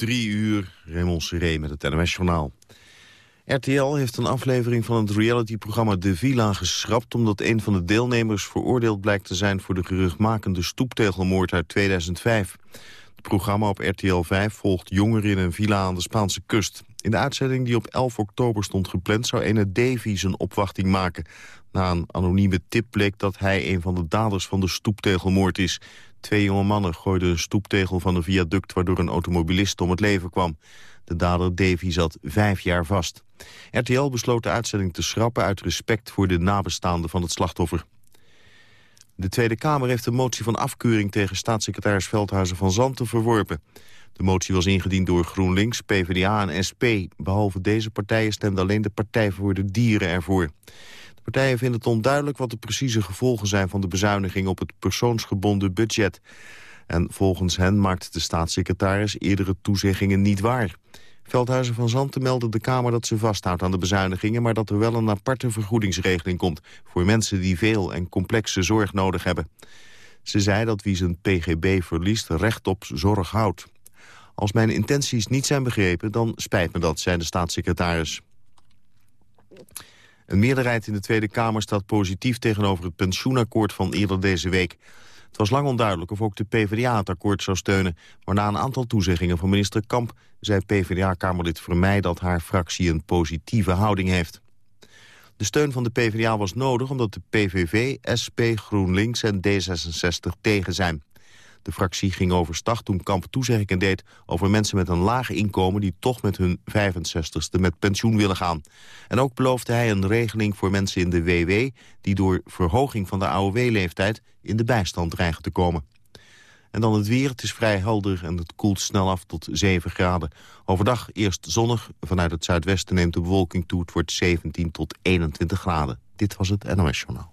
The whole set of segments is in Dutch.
Drie uur, Raymond Seré met het NOS-journaal. RTL heeft een aflevering van het realityprogramma De Villa geschrapt... omdat een van de deelnemers veroordeeld blijkt te zijn... voor de geruchtmakende stoeptegelmoord uit 2005. Het programma op RTL 5 volgt jongeren in een villa aan de Spaanse kust. In de uitzending die op 11 oktober stond gepland... zou ene Davy zijn opwachting maken. Na een anonieme tip bleek dat hij een van de daders van de stoeptegelmoord is. Twee jonge mannen gooiden een stoeptegel van een viaduct... waardoor een automobilist om het leven kwam. De dader Davy zat vijf jaar vast. RTL besloot de uitzending te schrappen uit respect voor de nabestaanden van het slachtoffer. De Tweede Kamer heeft een motie van afkeuring tegen staatssecretaris Veldhuizen van Zanten verworpen. De motie was ingediend door GroenLinks, PvdA en SP. Behalve deze partijen stemde alleen de Partij voor de Dieren ervoor. Partijen vinden het onduidelijk wat de precieze gevolgen zijn van de bezuiniging op het persoonsgebonden budget. En volgens hen maakt de staatssecretaris eerdere toezeggingen niet waar. Veldhuizen van Zanten meldde de Kamer dat ze vasthoudt aan de bezuinigingen... maar dat er wel een aparte vergoedingsregeling komt... voor mensen die veel en complexe zorg nodig hebben. Ze zei dat wie zijn pgb verliest recht op zorg houdt. Als mijn intenties niet zijn begrepen, dan spijt me dat, zei de staatssecretaris. Een meerderheid in de Tweede Kamer staat positief tegenover het pensioenakkoord van eerder deze week. Het was lang onduidelijk of ook de PvdA het akkoord zou steunen. Maar na een aantal toezeggingen van minister Kamp... zei PvdA-kamerlid Vermeij dat haar fractie een positieve houding heeft. De steun van de PvdA was nodig omdat de PVV, SP, GroenLinks en D66 tegen zijn. De fractie ging overstag toen Kamp toezeggingen deed over mensen met een laag inkomen die toch met hun 65ste met pensioen willen gaan. En ook beloofde hij een regeling voor mensen in de WW die door verhoging van de AOW-leeftijd in de bijstand dreigen te komen. En dan het weer. Het is vrij helder en het koelt snel af tot 7 graden. Overdag eerst zonnig. Vanuit het zuidwesten neemt de bewolking toe. Het wordt 17 tot 21 graden. Dit was het NOS Journaal.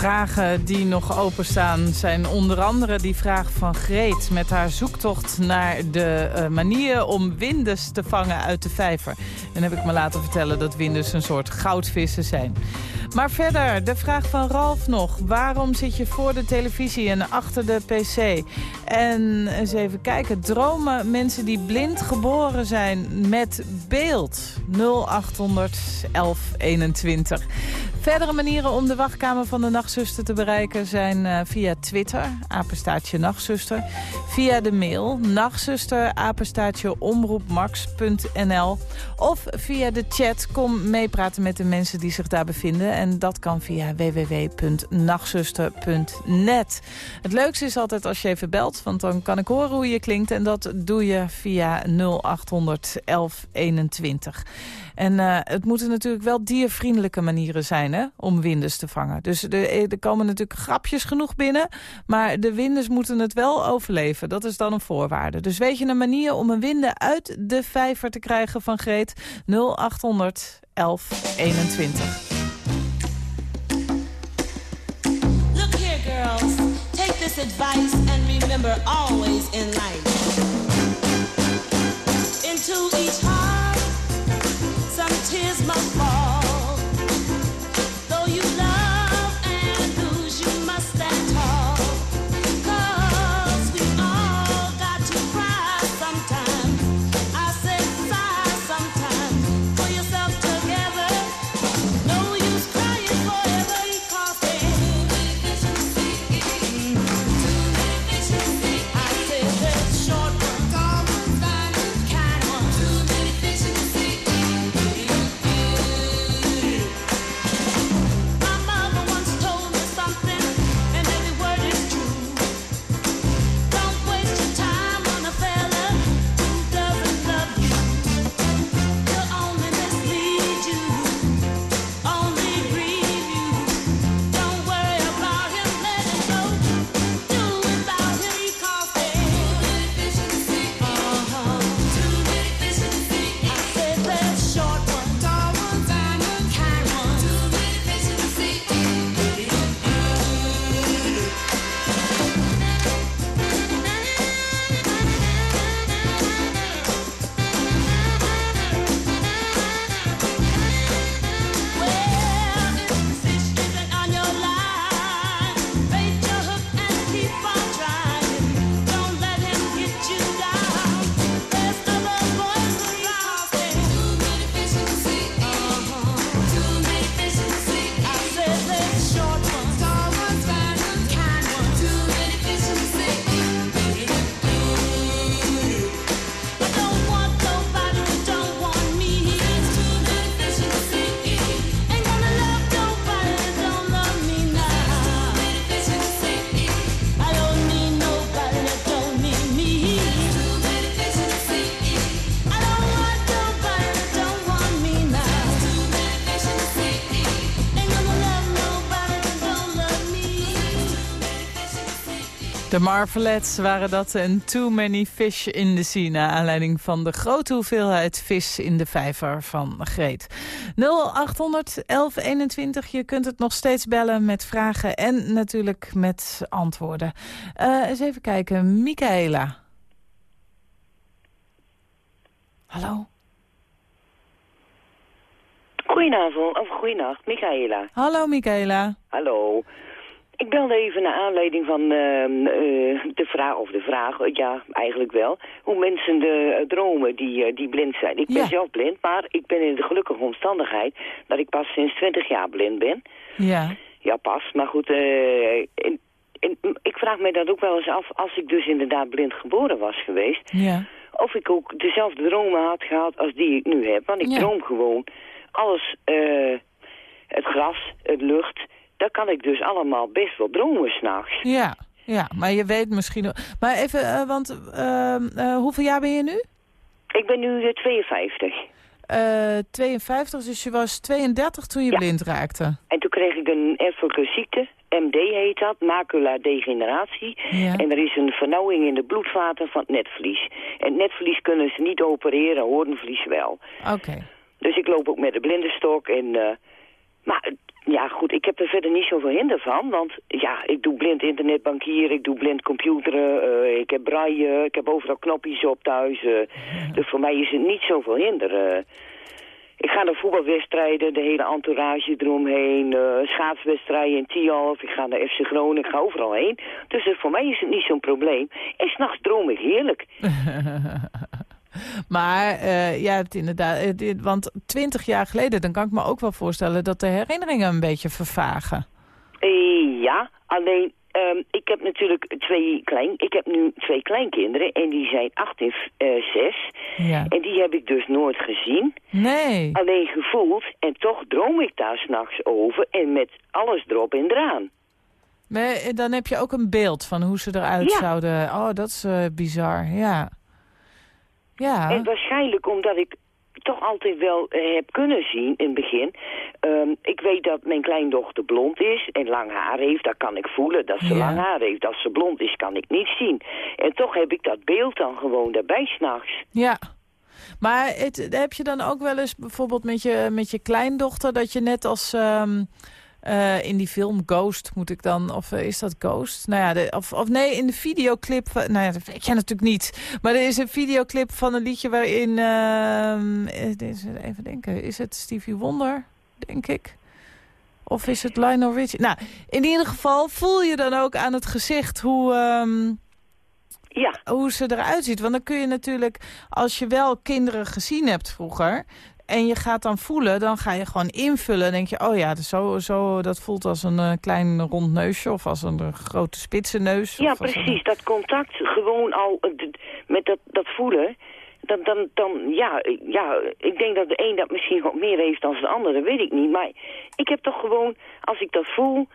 Vragen die nog openstaan zijn onder andere die vraag van Greet... met haar zoektocht naar de uh, manier om winders te vangen uit de vijver. En heb ik me laten vertellen dat winders een soort goudvissen zijn. Maar verder, de vraag van Ralf nog. Waarom zit je voor de televisie en achter de pc? En eens even kijken. Dromen mensen die blind geboren zijn met beeld? 0800 1121. Verdere manieren om de wachtkamer van de nachtzuster te bereiken zijn uh, via Twitter, apenstaartje nachtzuster. Via de mail, nachtzuster. Of via de chat, kom meepraten met de mensen die zich daar bevinden. En dat kan via www.nachtzuster.net. Het leukste is altijd als je even belt, want dan kan ik horen hoe je klinkt. En dat doe je via 0800 1121. En uh, het moeten natuurlijk wel diervriendelijke manieren zijn hè, om winders te vangen. Dus er, er komen natuurlijk grapjes genoeg binnen. Maar de winders moeten het wel overleven. Dat is dan een voorwaarde. Dus weet je een manier om een winder uit de vijver te krijgen van Greet? 0800 1121. Advice and remember always in life. Into each heart De Marvelettes waren dat en Too Many Fish in the Sea... naar aanleiding van de grote hoeveelheid vis in de vijver van Greet. 0800 1121, je kunt het nog steeds bellen met vragen en natuurlijk met antwoorden. Uh, eens even kijken, Michaela. Hallo? Goedenavond, of goedenacht, Michaela. Hallo Michaela. Hallo. Ik belde even naar aanleiding van uh, de vraag, of de vraag, ja, eigenlijk wel, hoe mensen de, uh, dromen die, die blind zijn. Ik ben zelf blind, maar ik ben in de gelukkige omstandigheid dat ik pas sinds 20 jaar blind ben. Ja. Ja, pas. Maar goed, in, in, ik vraag me dat ook wel eens af, als ik dus inderdaad blind geboren was geweest, ja. of ik ook dezelfde dromen had gehad als die ik nu heb. Want ik droom gewoon alles, het gras, het lucht dat kan ik dus allemaal best wel dromen s'nachts. Ja, ja, maar je weet misschien... Maar even, uh, want uh, uh, hoeveel jaar ben je nu? Ik ben nu 52. 52, dus je was 32 toen je ja. blind raakte. En toen kreeg ik een erfelijke ziekte, MD heet dat, maculadegeneratie. Ja. En er is een vernauwing in de bloedvaten van het netvlies. En het netvlies kunnen ze niet opereren, hoornvlies wel. Oké. Okay. Dus ik loop ook met de blindenstok en... maar ja, goed, ik heb er verder niet zoveel hinder van. Want ja, ik doe blind internetbankieren, ik doe blind computeren, uh, ik heb braille, ik heb overal knopjes op thuis. Uh, ja. Dus voor mij is het niet zoveel hinder. Uh, ik ga naar voetbalwedstrijden, de hele entourage eromheen, schaatswedstrijden in Tialf, ik ga naar FC Groningen, ik ga overal heen. Dus voor mij is het niet zo'n probleem. En s'nachts droom ik heerlijk. Maar uh, ja, het inderdaad, uh, want twintig jaar geleden, dan kan ik me ook wel voorstellen dat de herinneringen een beetje vervagen. Uh, ja, alleen um, ik heb natuurlijk twee klein, ik heb nu twee kleinkinderen en die zijn acht en zes. Ja. En die heb ik dus nooit gezien. Nee. Alleen gevoeld en toch droom ik daar s'nachts over en met alles erop en eraan. Maar dan heb je ook een beeld van hoe ze eruit ja. zouden... Oh, dat is bizar, ja. Ja. En waarschijnlijk omdat ik toch altijd wel uh, heb kunnen zien in het begin. Um, ik weet dat mijn kleindochter blond is en lang haar heeft, dat kan ik voelen. Dat ze Ja. lang haar heeft, dat ze blond is, kan ik niet zien. En toch heb ik dat beeld dan gewoon daarbij s'nachts. Ja. Maar het, heb je dan ook wel eens bijvoorbeeld met je, met je kleindochter... dat je net als um, uh, in die film Ghost moet ik dan... of uh, is dat Ghost? Nou ja, de, of, of nee, in de videoclip... van- Nou ja, dat weet jij natuurlijk niet. Maar er is een videoclip van een liedje waarin... Uh, even denken, is het Stevie Wonder, denk ik? Of is het Lionel Richie? Nou, in ieder geval voel je dan ook aan het gezicht hoe... Um, Ja, hoe ze eruit ziet. Want dan kun je natuurlijk, als je wel kinderen gezien hebt vroeger... en je gaat dan voelen, dan ga je gewoon invullen. Dan denk je, oh ja, zo, zo, dat voelt als een uh, klein rond neusje... of als een uh, grote spitse neus. ja precies. Een... Dat contact gewoon al uh, met dat, dat voelen... Dan, dan, dan, ja, ja, ik denk dat de een dat misschien wat meer heeft dan de andere, weet ik niet. Maar ik heb toch gewoon, als ik dat voel,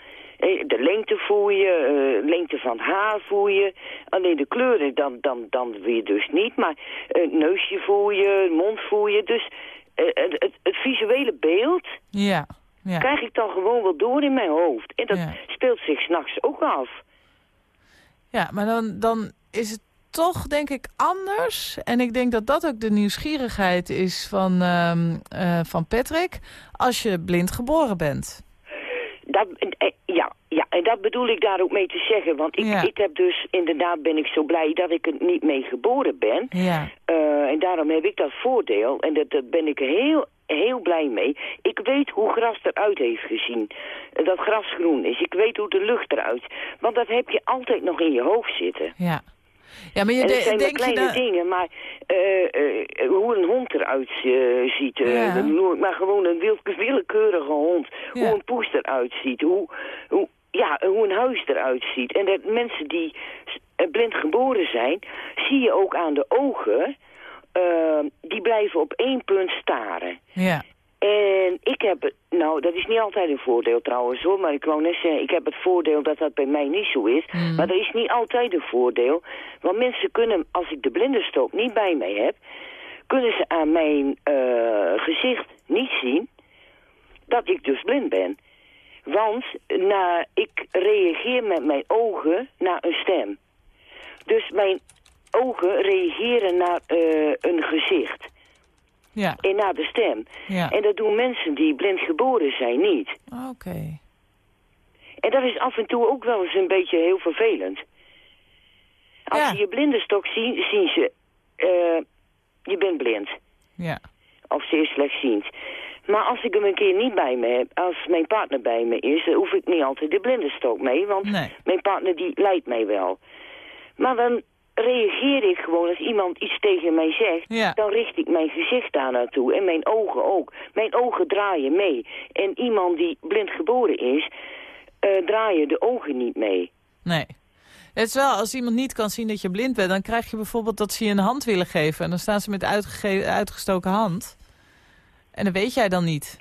de lengte voel je, uh, lengte van haar voel je. Alleen de kleuren dan, dan, dan weer dus niet. Maar uh, neusje voel je, mond voel je. Dus het, het, het, visuele beeld ja, ja. krijg ik dan gewoon wel door in mijn hoofd. En dat Ja. speelt zich s'nachts ook af. Ja, maar dan, dan is het toch, denk ik, anders. En ik denk dat dat ook de nieuwsgierigheid is van, um, uh, van Patrick... als je blind geboren bent. Dat, eh, dat bedoel ik daar ook mee te zeggen. Want ik, Ja. ik heb dus, inderdaad ben ik zo blij dat ik er niet mee geboren ben. Ja, Uh, en daarom heb ik dat voordeel. En dat, dat ben ik heel, heel blij mee. Ik weet hoe gras eruit heeft gezien. Uh, Dat gras groen is. Ik weet hoe de lucht eruit. Want dat heb je altijd nog in je hoofd zitten. ja. Ja, maar je en dat de- zijn denk je kleine dingen, maar uh, uh, hoe een hond eruit uh, ziet, Ja. maar gewoon een wild, willekeurige hond. Ja. Hoe een poes eruit ziet, hoe, hoe, ja, hoe een huis eruit ziet. En dat mensen die uh, blind geboren zijn, zie je ook aan de ogen, uh, die blijven op één punt staren. Ja, En ik heb, het- nou dat is niet altijd een voordeel trouwens hoor, maar ik wou net zeggen, ik heb het voordeel dat dat bij mij niet zo is. Mm. Maar dat is niet altijd een voordeel, want mensen kunnen, als ik de blindenstook niet bij mij heb, kunnen ze aan mijn uh, gezicht niet zien dat ik dus blind ben. Want na, ik reageer met mijn ogen naar een stem. Dus mijn ogen reageren naar eh, een gezicht. Ja, En naar de stem. ja. En dat doen mensen die blind geboren zijn niet. Oké. En dat is af en toe ook wel eens een beetje heel vervelend. Als Ja. ze je blindenstok zien, zien ze... eh, je bent blind. Ja. Of zeer slechtziend. Maar als ik hem een keer niet bij me heb, als mijn partner bij me is... dan hoef ik niet altijd de blindenstok mee, want Nee. mijn partner die leidt mij wel. Maar dan reageer ik gewoon als iemand iets tegen mij zegt... Ja. dan richt ik mijn gezicht daar naartoe en mijn ogen ook. Mijn ogen draaien mee. En iemand die blind geboren is, eh, draaien de ogen niet mee. Nee. Het is wel, als iemand niet kan zien dat je blind bent... dan krijg je bijvoorbeeld dat ze je een hand willen geven... en dan staan ze met uitgestoken hand. En dat weet jij dan niet.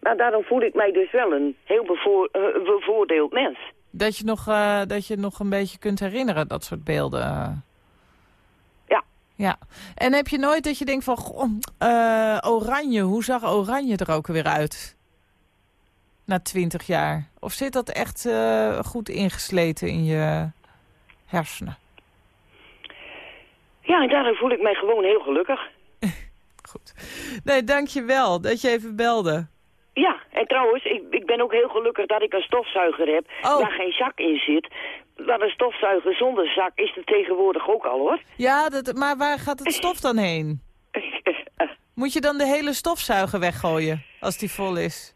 Maar daarom voel ik mij dus wel een heel bevoor, eh, bevoordeeld mens. Dat je, nog, eh, dat je nog een beetje kunt herinneren, dat soort beelden. Ja. Ja. En heb je nooit dat je denkt van... Goh, eh, oranje, hoe zag oranje er ook weer uit? Na twintig jaar. Of zit dat echt goed ingesleten in je hersenen? Ja, en daarom voel ik mij gewoon heel gelukkig. Goed. Nee, dank je wel dat je even belde. Ja, en trouwens, ik, ik ben ook heel gelukkig dat ik een stofzuiger heb Oh. waar geen zak in zit. Want een stofzuiger zonder zak is er tegenwoordig ook al, hoor. Ja, dat, maar waar gaat het stof dan heen? Moet je dan de hele stofzuiger weggooien als die vol is?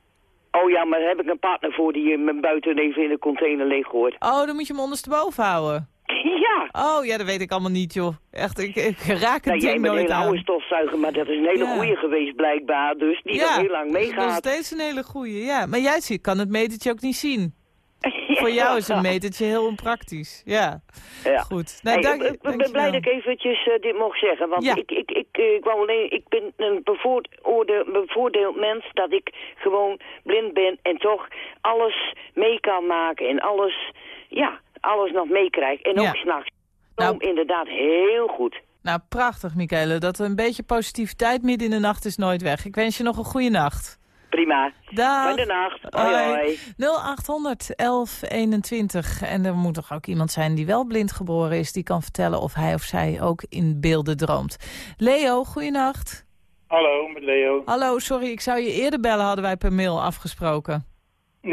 oh ja, maar daar heb ik een partner voor die eh, me buiten even in de container leeg gooit. Oh, dan moet je hem ondersteboven houden. ja, Oh, ja, dat weet ik allemaal niet, joh. Echt, ik, ik raak het nou, jij bent een hele oude stofzuiger, maar dat is een hele Ja. goeie geweest blijkbaar. Dus die nog heel lang dat is nog meegaat. steeds een hele goeie, ja. Maar jij ziet, kan het metertje ook niet zien. Voor jou is een metertje heel onpraktisch. Ja, Ja. goed. Nee, Hey, dank, ik, ik ben blij dat ik eventjes eh, dit mocht zeggen. Want Ja. ik, ik, ik, eh, ik, wou alleen, ik ben een bevoorde, bevoordeeld mens dat ik gewoon blind ben en toch alles mee kan maken en alles, ja, alles nog meekrijg. En Ja. ook s'nachts. Nou- inderdaad heel goed. Nou, prachtig, Michele. Dat een beetje positiviteit midden in de nacht is nooit weg. Ik wens je nog een goede nacht. Prima. Dag. Goedenacht. Hoi, hoi. 0800 1121. En er moet toch ook iemand zijn die wel blind geboren is... die kan vertellen of hij of zij ook in beelden droomt. Leo, goeienacht. Hallo, met Leo. Hallo, sorry, ik zou je eerder bellen, hadden wij per mail afgesproken.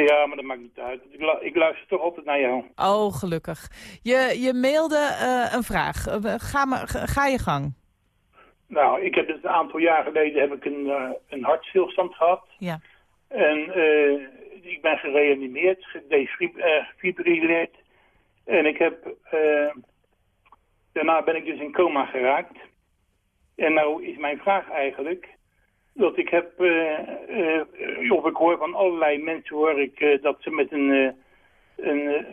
Ja, maar dat maakt niet uit. Ik, lu- ik luister toch altijd naar jou. Oh, gelukkig. Je, je mailde eh, een vraag. Eh, Ga, maar, ga je gang. Nou, ik heb dus een aantal jaar geleden heb ik een, eh, een hartstilstand gehad. Ja. En ik ben gereanimeerd, gedefibrilliseerd. En ik heb, daarna ben ik dus in coma geraakt. En nou is mijn vraag eigenlijk, dat ik heb, eh, eh, of ik hoor van allerlei mensen hoor ik eh, dat ze met een, een,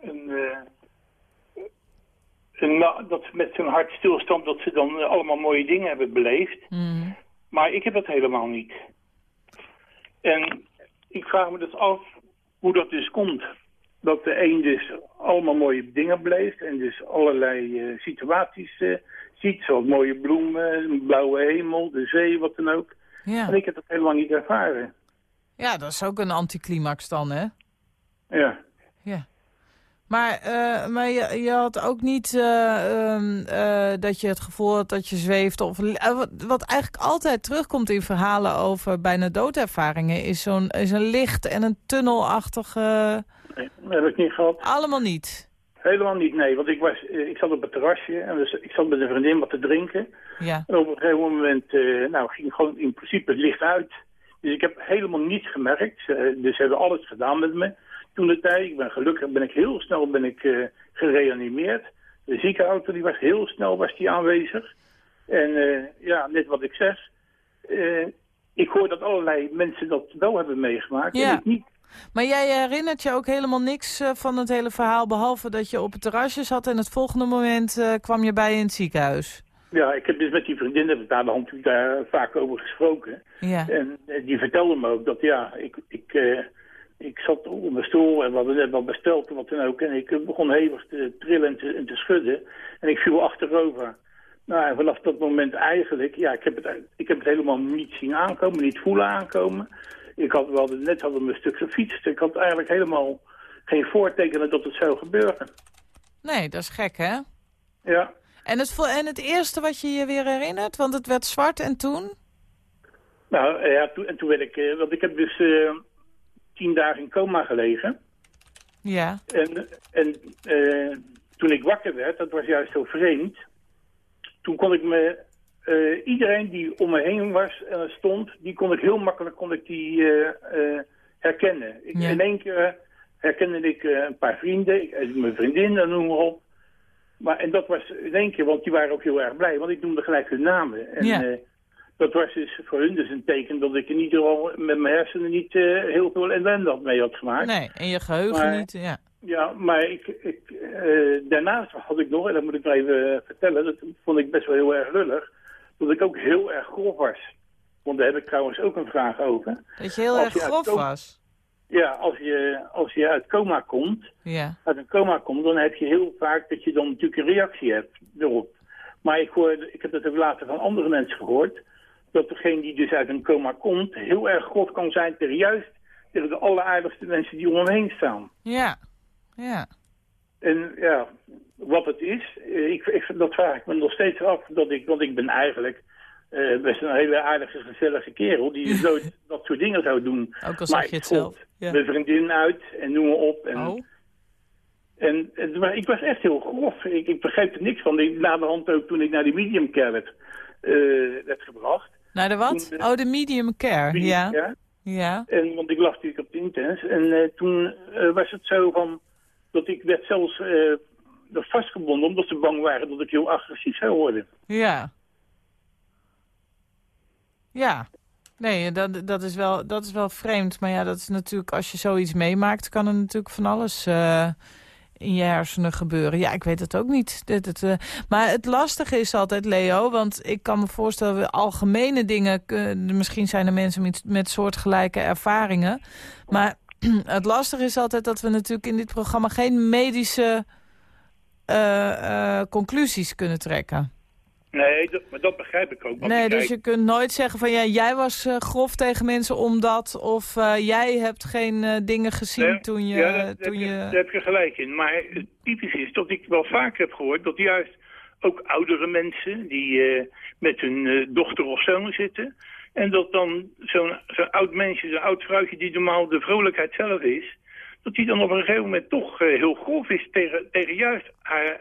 een, nou, dat ze met zo'n hartstilstand, dat ze dan allemaal mooie dingen hebben beleefd. Mhm. Maar ik heb dat helemaal niet. En ik vraag me dus af hoe dat dus komt. Dat de een dus allemaal mooie dingen beleeft en dus allerlei situaties ziet. Zoals mooie bloemen, een blauwe hemel, de zee, wat dan ook. En Ja. ik heb dat helemaal niet ervaren. ja, dat is ook een anticlimax dan, hè? Ja. Ja. Maar, eh, maar je, je had ook niet eh, ehm, eh, dat je het gevoel had dat je zweeft. Of, wat, wat eigenlijk altijd terugkomt in verhalen over bijna doodervaringen... is zo'n is een licht en een tunnelachtige... Nee, dat heb ik niet gehad. Allemaal niet. Helemaal niet, nee. Want ik, was, eh, ik zat op het terrasje en dus, ik zat met een vriendin wat te drinken. Ja. En op een gegeven moment eh, nou, ging gewoon in principe het licht uit. Dus ik heb helemaal niets gemerkt. Ze- dus ze hebben alles gedaan met me. Toen de tijd, ik ben gelukkig ben ik heel snel ben ik, eh, gereanimeerd. De ziekenauto die was heel snel was die aanwezig. En eh, ja, net wat ik zeg. eh, ik hoor dat allerlei mensen dat wel hebben meegemaakt. Ja. En ik niet. Maar jij herinnert je ook helemaal niks eh, van het hele verhaal... behalve dat je op het terrasje zat en het volgende moment eh, kwam je bij in het ziekenhuis. Ja, ik heb dus met die vriendin heb ik daar de hand daar vaak over gesproken. Ja. En eh, die vertelde me ook dat ja, ik, ik, eh, ik zat op mijn stoel en we hadden net wat besteld en wat dan ook. En ik eh, begon hevig te trillen en te, en te schudden. En ik viel achterover. Nou, en vanaf dat moment eigenlijk, ja, ik heb, het, ik heb het helemaal niet zien aankomen, niet voelen aankomen. Ik had wel, net hadden we een stuk gefietst. Ik had eigenlijk helemaal geen voortekenen dat het zou gebeuren. Nee, dat is gek, hè? Ja. En het, en het eerste wat je je weer herinnert, want het werd zwart en toen? Nou, ja, toen, en toen werd ik... eh, want ik heb dus eh, tien dagen in coma gelegen. Ja. En, en eh, toen ik wakker werd, dat was juist zo vreemd. Toen kon ik me... eh, iedereen die om me heen was, eh, stond, die kon ik heel makkelijk kon ik die, eh, herkennen. Ik, Ja. In één keer herkende ik een paar vrienden, ik, mijn vriendin, en noem maar op. Maar, en dat was in één keer, want die waren ook heel erg blij, want ik noemde gelijk hun namen. En, Ja. dat was dus voor hun dus een teken dat ik in ieder geval met mijn hersenen niet heel veel ellende had mee had gemaakt. Nee, en je geheugen Maar- niet, ja. Ja, maar ik, ik, daarnaast had ik nog, en dat moet ik maar even vertellen, dat vond ik best wel heel erg lullig, dat ik ook heel erg grof was. Want daar heb ik trouwens ook een vraag over. Dat je heel Als erg je grof was. Ja, als je, als je uit coma komt, Ja. uit een coma komt, dan heb je heel vaak dat je dan natuurlijk een reactie hebt erop. Maar ik, hoorde, ik heb dat ook later van andere mensen gehoord, dat degene die dus uit een coma komt, heel erg grof kan zijn tegen juist tegen de alleraardigste mensen die om hem heen staan. Ja. Ja. En ja, wat het is, eh, ik, ik, dat vraag ik me nog steeds af. Dat ik, want ik ben eigenlijk eh, best een hele aardige, gezellige kerel... die nooit dat soort dingen zou doen. Ook al zeg je het zelf. Ja. Mijn vriendin uit en noem maar op. En, Oh. en, en, maar ik was echt heel grof. Ik, ik begreep er niks van. Ik, na de hand ook toen ik naar die medium care werd, eh, werd gebracht. Naar de wat? Toen, Oh, de medium care. Medium Ja. care. Ja. En, want ik lag natuurlijk op de intens. En toen was het zo van... dat ik werd zelfs eh, vastgebonden... omdat ze bang waren dat ik heel agressief zou worden. Ja. Ja. Nee, dat, dat, is wel, dat is wel vreemd. Maar ja, dat is natuurlijk, als je zoiets meemaakt, kan er natuurlijk van alles eh, in je hersenen gebeuren. Ja, ik weet het ook niet. Dit, het, eh, maar het lastige is altijd, Leo, want ik kan me voorstellen, we algemene dingen, misschien zijn er mensen met soortgelijke ervaringen. Maar het lastige is altijd dat we natuurlijk in dit programma geen medische eh, eh, conclusies kunnen trekken. Nee, dat, maar dat begrijp ik ook. Nee, dus kijk- je kunt nooit zeggen van ja, jij was eh, grof tegen mensen omdat... of jij hebt geen dingen gezien Nee, toen je... ja, toen heb je, je... daar heb je gelijk in. Maar het typisch is dat ik wel vaak heb gehoord... dat juist ook oudere mensen die met hun dochter of zoon zitten... en dat dan zo'n zo'n oud mensje, zo'n oud vrouwtje... die normaal de vrolijkheid zelf is... dat die dan op een gegeven moment toch eh, heel grof is tegen, tegen juist haar...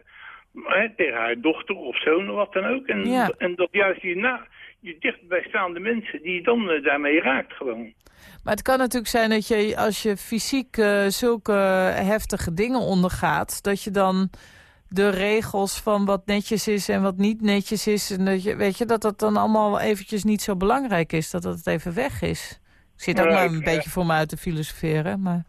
hè, tegen haar dochter of zoon of wat dan ook. En, Ja. en dat juist je, na, je dichtbijstaande mensen... die dan eh, daarmee raakt gewoon. Maar het kan natuurlijk zijn dat je als je fysiek eh, zulke heftige dingen ondergaat... dat je dan de regels van wat netjes is en wat niet netjes is... en dat je, weet je, dat dat dan allemaal eventjes niet zo belangrijk is. Dat dat even weg is. Ik zit ook maar een eh, beetje voor me uit te filosoferen, maar...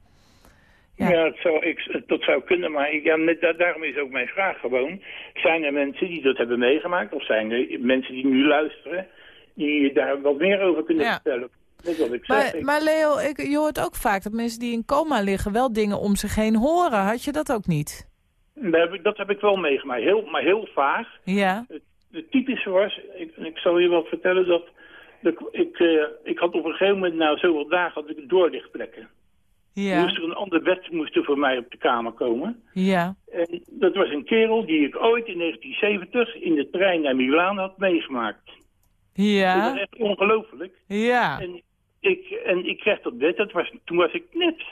Ja. Ja, het zou, ik, dat zou kunnen, maar ik, ja, daarom is ook mijn vraag gewoon. Zijn er mensen die dat hebben meegemaakt? Of zijn er mensen die nu luisteren, die daar wat meer over kunnen Ja. vertellen? Dat ik zeg. Maar, Ik- maar Leo, ik, je hoort ook vaak dat mensen die in coma liggen... wel dingen om zich heen horen. Had je dat ook niet? Dat, heb ik, dat heb ik wel meegemaakt, heel, maar heel vaag. Ja. Het typische was, ik, ik zal je wel vertellen dat... dat ik, eh, ik had op een gegeven moment, na zoveel dagen, had ik doorlichtplekken. Ja. Moest er een ander bed moest er voor mij op de kamer komen. Ja. En dat was een kerel die ik ooit in 1970 in de trein naar Milaan had meegemaakt. Dat was Ja. echt ongelooflijk. Ja. En ik, en ik kreeg dat bed, dat was, toen was ik net,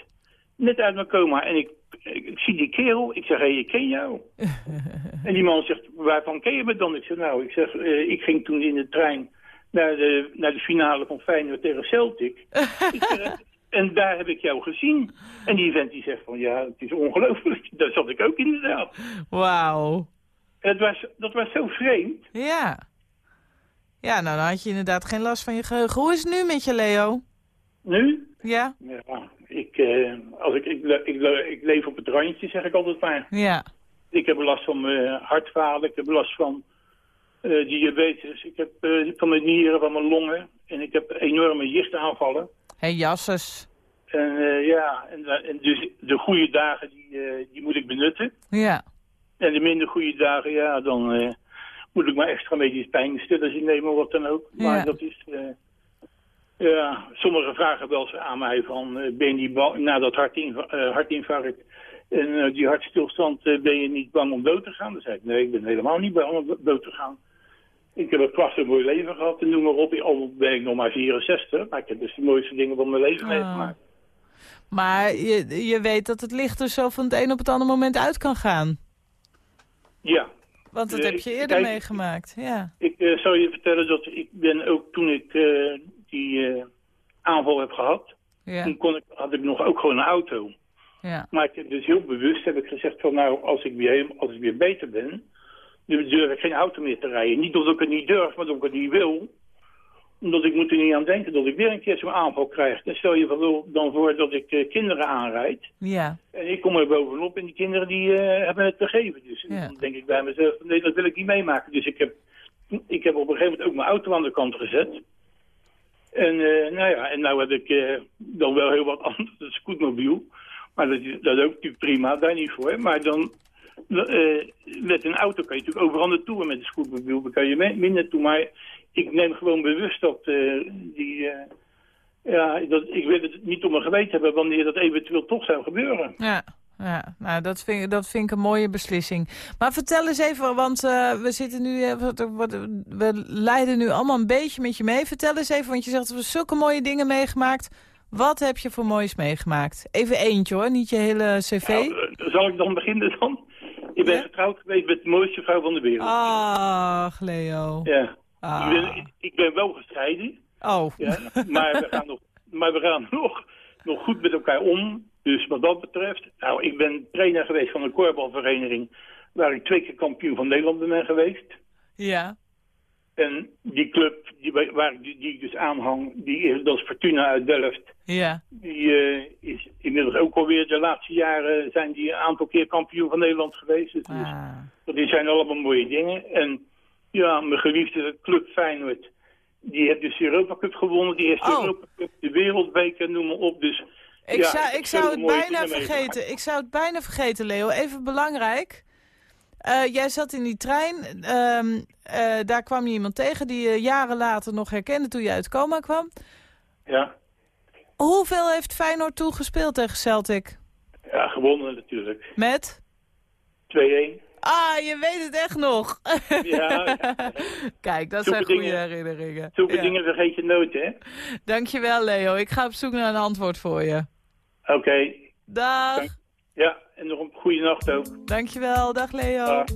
net uit mijn coma. En ik, ik, zie die kerel, ik zeg, hé, ik ken jou. en die man zegt, waarvan ken je me dan? Ik zeg, nou, ik, zeg, eh, ik ging toen in de trein naar de, naar de finale van Feyenoord tegen Celtic. Ik zeg, en daar heb ik jou gezien. En die vent die zegt van, ja, het is ongelooflijk. Daar zat ik ook inderdaad. Wauw. Het was, dat was zo vreemd. Ja. Ja, nou dan had je inderdaad geen last van je geheugen. Hoe is het nu met je, Leo? Nu, Ja? ja, ik, eh, als ik, ik, ik, ik leef op het randje, zeg ik altijd maar. Ja. Ik heb last van mijn hartfalen, ik heb last van eh, diabetes, ik heb eh, van mijn nieren, van mijn longen. En ik heb enorme jichtaanvallen. Hé, hey, jasses. En ja, en, dus de goede dagen, die, die moet ik benutten. Ja. En de minder goede dagen, ja, dan moet ik maar extra medisch pijnstillers innemen of wat dan ook. Maar Ja. dat is... eh, Ja, sommigen vragen wel eens aan mij van, eh, ben je niet bang, na dat uh, hartinfarct en uh, die hartstilstand, ben je niet bang om dood te gaan? Dan zei ik, nee, ik ben helemaal niet bang om dood te gaan. Ik heb een prachtig mooi leven gehad en noem maar op. Al ben ik nog maar 64, maar ik heb dus de mooiste dingen van mijn leven oh. meegemaakt. Maar je, je weet dat het licht er zo van het een op het andere moment uit kan gaan. Ja. Want dat heb je eerder meegemaakt, ja. Ik uh, zou je vertellen dat ik ben ook toen ik uh, die uh, aanval heb gehad... Ja. toen kon ik, had ik nog ook gewoon een auto. Ja. Maar ik heb dus heel bewust heb ik gezegd van nou, als ik weer, als ik weer beter ben... dan durf ik geen auto meer te rijden. Niet omdat ik het niet durf, maar omdat ik het niet wil omdat ik moet er niet aan denken dat ik weer een keer zo'n aanval krijg. Dan stel je dan voor dat ik uh, kinderen aanrijd. Ja. En ik kom er bovenop en die kinderen die uh, hebben het gegeven. Dus ja. dan denk ik bij mezelf, nee, dat wil ik niet meemaken. Dus ik heb, ik heb op een gegeven moment ook mijn auto aan de kant gezet. En uh, nou ja, en nou heb ik dan wel heel wat anders, een scootmobiel. Maar dat, dat is ook natuurlijk prima, daar niet voor. Maar dan met een auto kan je natuurlijk overal naartoe. Met een scootmobiel kan je minder naartoe. Maar ik neem gewoon bewust dat die... Ja, dat, ik wil het niet om mijn geweten hebben wanneer dat eventueel toch zou gebeuren. Ja, ja nou, dat vind, dat vind ik een mooie beslissing. Maar vertel eens even, want uh, we zitten nu, we leiden nu allemaal een beetje met je mee. Vertel eens even, want je zegt, we hebben zulke mooie dingen meegemaakt. Wat heb je voor moois meegemaakt? Even eentje hoor, niet je hele cv. Nou, zal ik dan beginnen dan? Ik ben getrouwd geweest met de mooiste vrouw van de wereld. Ach, Leo. Ja. Ah. Ik, ben, ik, ben, wel gescheiden. Oh. Ja, maar we gaan, nog, maar we gaan nog, nog goed met elkaar om. Dus wat dat betreft... Nou, ik ben trainer geweest van een korfbalvereniging... waar ik twee keer kampioen van Nederland ben geweest. Ja. En die club die, waar ik, die, die dus aanhang, die, dat is Fortuna uit Delft. Ja. Die uh, is inmiddels ook alweer de laatste jaren zijn die een aantal keer kampioen van Nederland geweest. Dus ah. dat zijn allemaal mooie dingen. En ja, mijn geliefde club Feyenoord. Die heeft dus de Europa Cup gewonnen. Die heeft de oh. Europa Cup, de Wereldbeker, noem maar op. Dus, ik ja, zou, ik zou het bijna vergeten. Ik zou het bijna vergeten, Leo. Even belangrijk. Uh, jij zat in die trein. Uh, uh, daar kwam je iemand tegen die je jaren later nog herkende toen je uit coma kwam. Ja. Hoeveel heeft Feyenoord toen gespeeld tegen Celtic? Ja, gewonnen natuurlijk. Met? 2-1. Ah, je weet het echt nog. Ja. Kijk, dat zijn goede herinneringen. Zulke dingen vergeet je nooit, hè? Dankjewel, Leo. Ik ga op zoek naar een antwoord voor je. Oké. Dag. Ja, en nog een goede nacht ook. Dankjewel. Dag, Leo. Dag.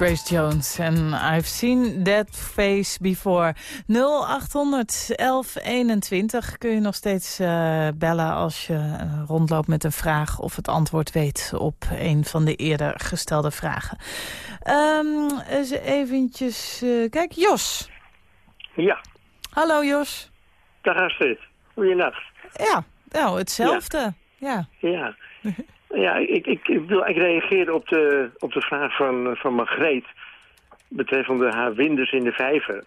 Grace Jones en I've seen that face before. 0800 1121 kun je nog steeds eh, bellen als je eh, rondloopt met een vraag... of het antwoord weet op een van de eerder gestelde vragen. Um, eens eventjes... Uh, kijk, Jos. Ja. Hallo, Jos. Dag Astrid. Goeienacht. Ja, nou, hetzelfde. Ja. Ja. Ja, ik, ik, ik, wil ik reageren op de, op de vraag van, van Margreet... betreffende haar winders in de vijver.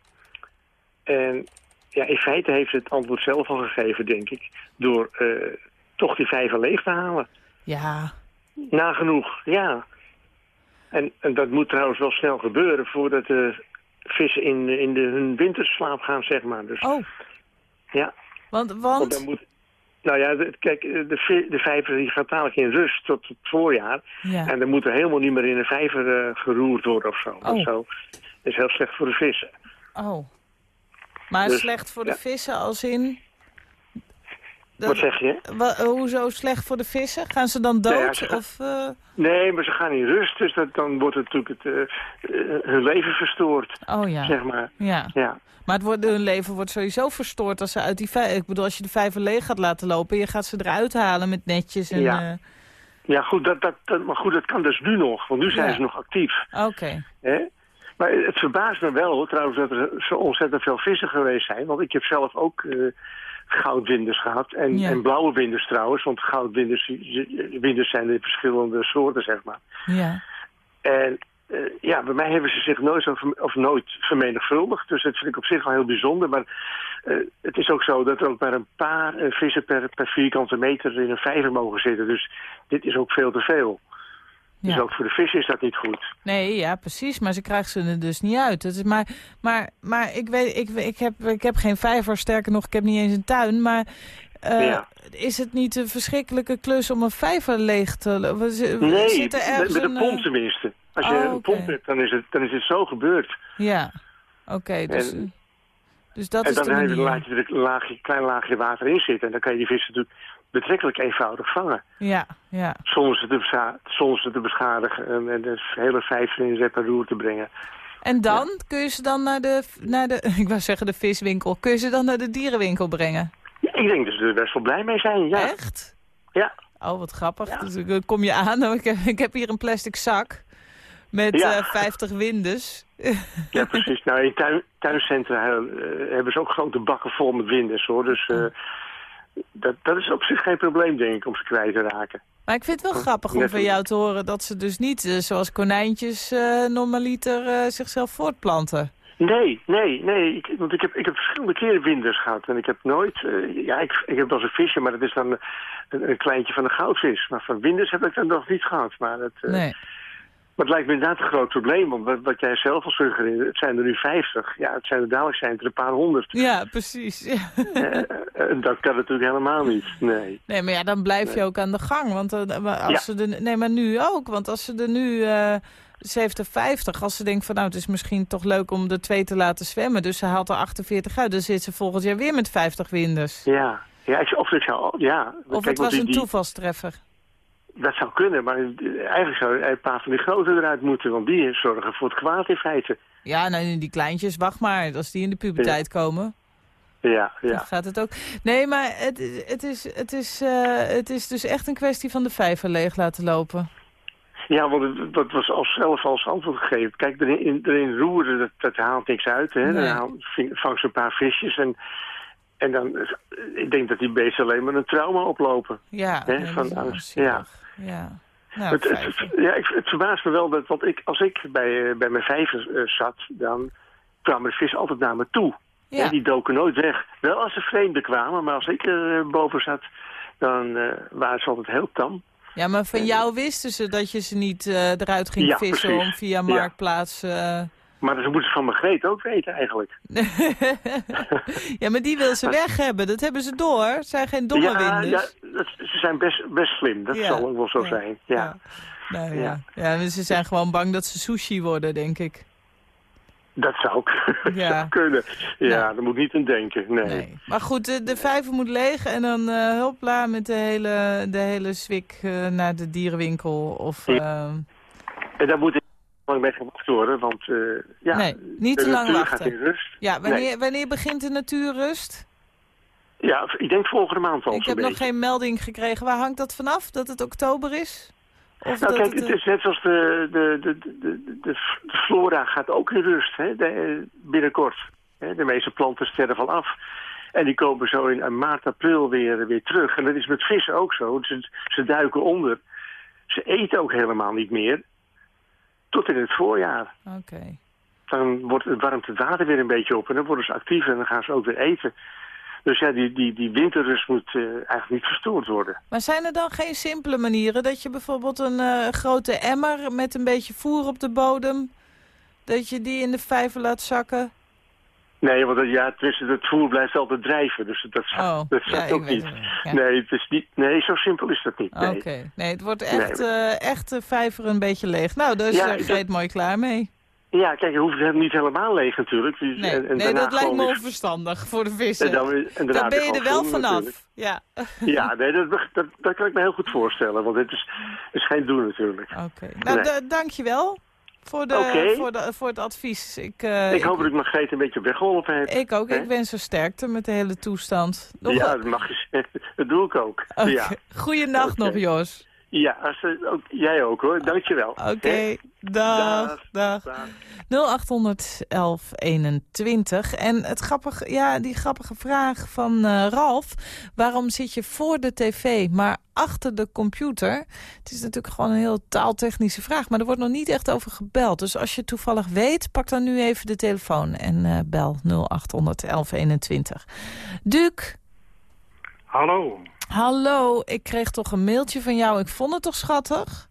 En ja, in feite heeft ze het antwoord zelf al gegeven, denk ik... door uh, toch die vijver leeg te halen. Ja. Nagenoeg, ja. En, en dat moet trouwens wel snel gebeuren... voordat de vissen in, in de, hun winterslaap gaan, zeg maar. Dus, oh. Ja. Want, want... dan moet, nou ja, kijk, de, de vijver die gaat dadelijk in rust tot het voorjaar. Ja. En dan moet er helemaal niet meer in de vijver uh, geroerd worden of zo. Oh. Zo. Dat is heel slecht voor de vissen. Oh. Maar Dus, slecht voor de vissen als in... Dat- Wat zeg je? Hoezo slecht voor de vissen? Gaan ze dan Nou dood? ze gaan- Of, eh, Nee, maar ze gaan in rust, dus dat, dan wordt het natuurlijk het, eh, eh, hun leven verstoord, Oh ja. zeg maar. ja. Ja. Maar het wordt, hun leven wordt sowieso verstoord als ze uit die vijver... Ik bedoel, als je de vijver leeg gaat laten lopen... je gaat ze eruit halen met netjes en... Ja. Ja, goed, dat, dat, dat, maar goed, dat kan dus nu nog, want nu zijn Ja. ze nog actief. Oké. Maar het verbaast me wel, hoor, trouwens, dat er zo ontzettend veel vissen geweest zijn. Want ik heb zelf ook goudwinders gehad. En, Ja. en blauwe winders trouwens, want goudwinders winders zijn in verschillende soorten, zeg maar. Ja. En eh, ja, bij mij hebben ze zich nooit, zo, of nooit vermenigvuldigd. Dus dat vind ik op zich wel heel bijzonder. Maar eh, het is ook zo dat er ook maar een paar eh, vissen per, per vierkante meter in een vijver mogen zitten. Dus dit is ook veel te veel. Dus ook voor de vissen is dat niet goed. Nee, ja, precies. Maar ze krijgen ze er dus niet uit. Het is maar maar, maar ik, weet, ik, ik, heb, ik heb geen vijver, sterker nog, ik heb niet eens een tuin. Maar eh, Ja. is het niet een verschrikkelijke klus om een vijver leeg te... Nee, zit er met, een pomp tenminste. Als je Oh, een pomp hebt, dan is, het, dan is het zo gebeurd. Ja, oké. dus, En- eh, dus dat en is dan de manier. laat je er een laagje, klein laagje water in zitten. En dan kan je die vissen natuurlijk betrekkelijk eenvoudig vangen. Ja, ja. Zonder ze te, zonder ze te beschadigen en, en de hele vijver in roer te brengen. En dan kun je ze dan naar de, naar de, ik wou zeggen de viswinkel, kun je ze dan naar de dierenwinkel brengen? Ja, ik denk dat ze er best wel blij mee zijn, ja. Echt? Ja, Oh, wat grappig. Ja. Dus ik kom je aan, oh, ik heb, ik heb hier een plastic zak met Ja. eh 50 windes. ja precies. Nou, in tuin, tuincentra eh, hebben ze ook grote bakken vol met winders, hoor. Dus eh, dat, dat is op zich geen probleem, denk ik, om ze kwijt te raken. Maar ik vind het wel grappig om van jou te horen dat ze dus niet, eh, zoals konijntjes, eh normaliter eh, zichzelf voortplanten. Nee, nee, nee. Ik, want ik heb, ik heb verschillende keren winders gehad. En ik heb nooit... ja, ik, ik heb wel eens een visje, maar dat is dan een, een kleintje van een goudvis. Maar van winders heb ik dan nog niet gehad. Maar het, Nee. Maar het lijkt me inderdaad een groot probleem. Want wat, jij zelf al suggereerde, het zijn er nu 50. Ja, het zijn er dadelijk zijn het er een paar honderd. Ja, precies. Ja. Eh, eh, dat kan natuurlijk helemaal niet. Nee. Nee, maar ja, dan blijf je ook aan de gang. Want eh, als Ja. ze er, nee, maar nu ook. Want als ze er nu, eh ze heeft er 50. Als ze denkt van nou, het is misschien toch leuk om de twee te laten zwemmen. Dus ze haalt er 48 uit. Dan zit ze volgend jaar weer met 50 winders. Ja, ja of zou... Ja. Of het was die- een toevalstreffer. Dat zou kunnen, maar eigenlijk zou een paar van die grote eruit moeten. Want die zorgen voor het kwaad in feite. Ja, nou, die kleintjes, wacht maar. Als die in de puberteit komen, Ja, dan ja. gaat het ook. Nee, maar het, het, is, het, is, eh, het is dus echt een kwestie van de vijver leeg laten lopen. Ja, want het- dat was al zelf als antwoord gegeven. Kijk, erin, erin roeren, dat, dat haalt niks uit. Hè? Nee. Dan ving- vangt ze een paar visjes en, en dan... Ik denk dat die beesten alleen maar een trauma oplopen. Ja, Hè, van angst, zielig. Ja. Nou, het, het, vijf. het- ja, ik, het verbaast me wel, dat, want ik, als ik bij, eh, bij mijn vijver eh, zat, dan kwamen de vissen altijd naar me toe. Ja. Die doken nooit weg. Wel als er vreemden kwamen, maar als ik er eh, boven zat, dan waren ze altijd heel tam. ja, maar van jou wisten ze dat je ze niet eruit ging Ja, vissen precies. om via. Marktplaats... Maar ze moeten ze van Margreet ook weten eigenlijk. ja, maar die wil ze weg hebben. Dat hebben ze door. Het zijn geen domme ja, winders. ja dat, ze zijn best, best slim, dat Ja, zal ook wel zo ja, zijn. Ja. Nou, ja. Ja. Ze zijn gewoon bang dat ze sushi worden, denk ik. Dat zou ook Ja. kunnen. Ja, Ja. daar moet niet aan denken. Nee. Nee. Maar goed, de, de vijver moet leeg en dan eh hulpla met de hele, de hele zwik eh, naar de dierenwinkel. Of, Ja. eh, En daar moet ik lang mee gewacht worden, want eh, ja, Nee, niet de te lang natuur wachten. gaat in rust. ja, wanneer, Nee. wanneer begint de natuurrust? Ja, ik denk volgende maand al Ik heb nog geen melding gekregen. Waar hangt dat vanaf? Dat het oktober is? Of Nou dat kijk, het, het eh, is net zoals de, de, de, de, de, de flora gaat ook in rust hè, de- binnenkort. Hè, de meeste planten sterven al af. En die komen zo in maart, april weer, weer terug. En dat is met vissen ook zo. Ze, ze duiken onder. Ze eten ook helemaal niet meer. Tot in het voorjaar. Oké. Dan wordt, het warmt het water weer een beetje op. En dan worden ze actief en dan gaan ze ook weer eten. Dus ja, die, die, die winterrust moet eh, eigenlijk niet verstoord worden. Maar zijn er dan geen simpele manieren? Dat je bijvoorbeeld een eh, grote emmer met een beetje voer op de bodem... dat je die in de vijver laat zakken? Nee, want het- ja, tussen het voer blijft altijd drijven. Dus dat, Oh, dat ja, ook niet. het. Ja. Nee, het is niet. Nee, zo simpel is dat niet. Nee. Oké, nee, het wordt echt, Nee. eh, echt de vijver een beetje leeg. Nou, daar is Ja, eh, ik- Greet mooi klaar mee. Ja, kijk, je hoeft het niet helemaal leeg natuurlijk. Dus- Nee, en, en nee dat lijkt me onverstandig voor de vissen. En dan, en Daar ben je er wel vanaf. natuurlijk. Ja, Ja, nee, dat, dat, dat kan ik me heel goed voorstellen. Want het is, het is geen doen natuurlijk. oké. Nou, Nee. dankjewel voor, de, voor, de, voor het advies. Ik, eh, ik hoop dat ik Margreet een beetje weggeholpen heb. ik ook. Ik wens zo sterkte met de hele toestand. Nog ja, dat mag je zeggen. Dat doe ik ook. Oké. Ja, Goeienacht nog, Jos. Ja als, ook, jij ook hoor. Dankjewel. Oké, Hè? dag, Dag. dag. Dag. 0800 1121. En het grappige, ja, die grappige vraag van eh, Ralf. Waarom zit je voor de tv, maar achter de computer? Het is natuurlijk gewoon een heel taaltechnische vraag. Maar er wordt nog niet echt over gebeld. Dus als je toevallig weet, pak dan nu even de telefoon. En eh, bel 0800 1121. Duc, Hallo. Hallo. Ik kreeg toch een mailtje van jou. Ik vond het toch schattig?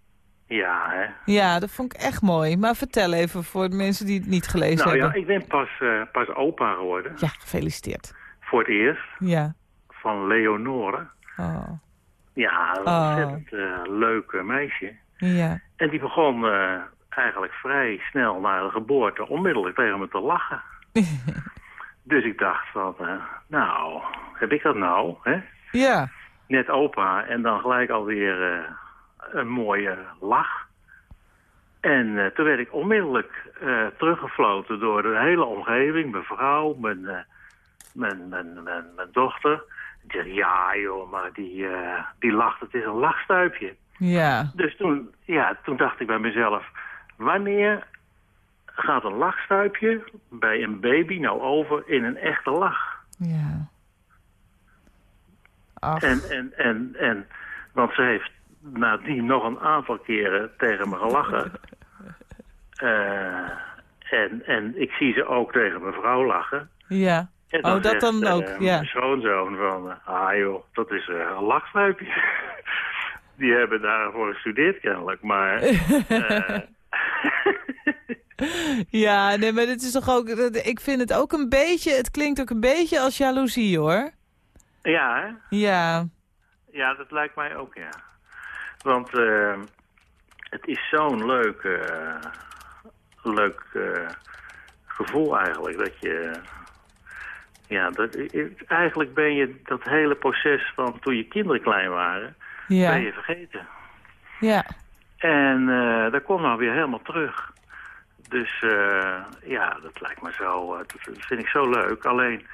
Ja, hè. Ja, dat vond ik echt mooi. Maar vertel even voor de mensen die het niet gelezen Nou ja, hebben. ik ben pas, eh, pas opa geworden. Ja, gefeliciteerd. Voor het eerst. Ja. Van Leonore. Oh. Ja, een Oh. ontzettend eh, leuk meisje. Ja. En die begon eh, eigenlijk vrij snel na de geboorte onmiddellijk tegen me te lachen. dus ik dacht van, nou, heb ik dat nou? Hè? Ja. Net opa en dan gelijk alweer eh, een mooie lach. En eh, toen werd ik onmiddellijk eh, teruggefloten door de hele omgeving. Mijn vrouw, mijn, mijn, mijn, mijn, mijn dochter. Die zei, ja joh, maar die, die lacht, het is een lachstuipje. Ja. Dus toen, ja, toen dacht ik bij mezelf, wanneer gaat een lachstuipje bij een baby nou over in een echte lach? Ja. Ach. En, en, en, en, want ze heeft nadien nog een aantal keren tegen me gelachen. Eh, en, en ik zie ze ook tegen mijn vrouw lachen. Ja. En Oh, dat zegt, dan eh, ook, ja. Mijn schoonzoon van, eh, ah joh, dat is een lachstuipje. Die hebben daarvoor gestudeerd kennelijk, maar... Ja, nee, maar dit is toch ook... Ik vind het ook een beetje... Het klinkt ook een beetje als jaloezie, hoor. Ja, hè? Ja. Ja, dat lijkt mij ook, ja. Want eh, het is zo'n leuk, eh, leuk eh, gevoel eigenlijk. Dat je, ja, dat, eigenlijk ben je dat hele proces van toen je kinderen klein waren, ben Ja. je vergeten. Ja. En eh dat komt nou weer helemaal terug. Dus ja, dat lijkt me zo, dat vind ik zo leuk. Alleen,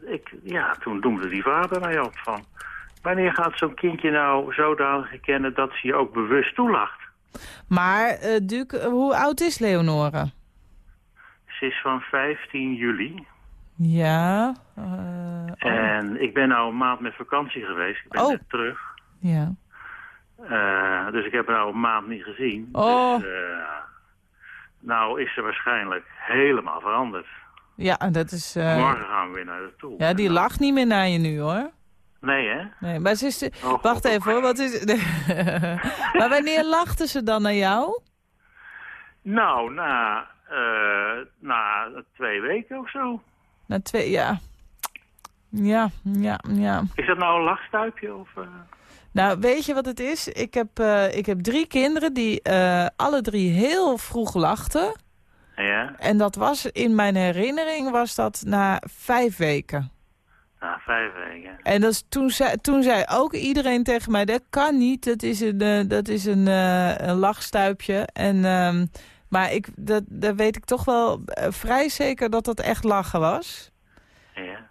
ik, ja, toen doemde die vader mij op van, Wanneer gaat zo'n kindje nou zodanig herkennen dat ze je ook bewust toelacht? Maar, eh Duke, hoe oud is Leonore? Ze is van 15 juli. Ja. eh, oh, En ik ben nou een maand met vakantie geweest. Ik ben Oh. net terug. ja. Eh, dus ik heb haar nou een maand niet gezien. Oh. Dus, eh, nou is ze waarschijnlijk helemaal veranderd. Ja, dat is... eh, Morgen gaan we weer naar de toe. ja, die lacht niet meer naar je nu, hoor. Nee, hè? Nee, maar ze is... Oh, Wacht God. even, hoor. Wat is... maar wanneer lachten ze dan naar jou? Nou, na, eh, na twee weken of zo. Na twee... Ja. Ja, ja, ja. Is dat nou een lachstuipje? Of, eh? Nou, weet je wat het is? Ik heb, ik heb drie kinderen die alle drie heel vroeg lachten. Ja, En dat was, in mijn herinnering, was dat na vijf weken. na vijf weken. En dat is, toen, zei, toen zei ook iedereen tegen mij, dat kan niet, dat is een, eh, dat is een, eh, een lachstuipje. En, ehm, maar ik, dat, dat weet ik toch wel eh, vrij zeker dat dat echt lachen was. Ja.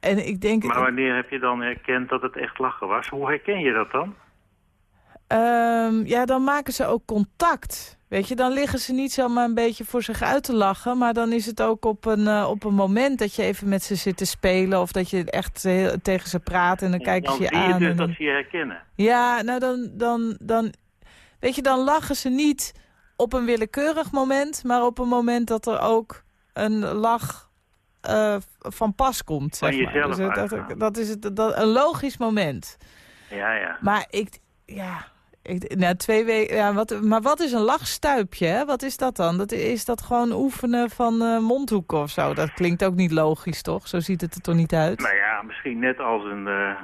En ik denk... Maar wanneer heb je dan herkend dat het echt lachen was? Hoe herken je dat dan? Ehm, ja, dan maken ze ook contact. Weet je, dan liggen ze niet zomaar een beetje voor zich uit te lachen. Maar dan is het ook op een, eh, op een moment dat je even met ze zit te spelen. Of dat je echt heel, tegen ze praat en dan kijken dan ze je zie je aan. dus en dat ze je herkennen. Ja, nou dan, dan, dan... Weet je, dan lachen ze niet op een willekeurig moment. Maar op een moment dat er ook een lach eh, van pas komt. Van Zeg maar. jezelf Dus dat, dat is het, dat, een logisch moment. Ja, ja. Maar ik, ja, ik, nou, twee weken, ja, wat, maar wat is een lachstuipje, hè? Wat is dat dan? Dat, is dat gewoon oefenen van eh mondhoeken of zo? Dat klinkt ook niet logisch, toch? Zo ziet het er toch niet uit? Nou ja, misschien net als een, eh,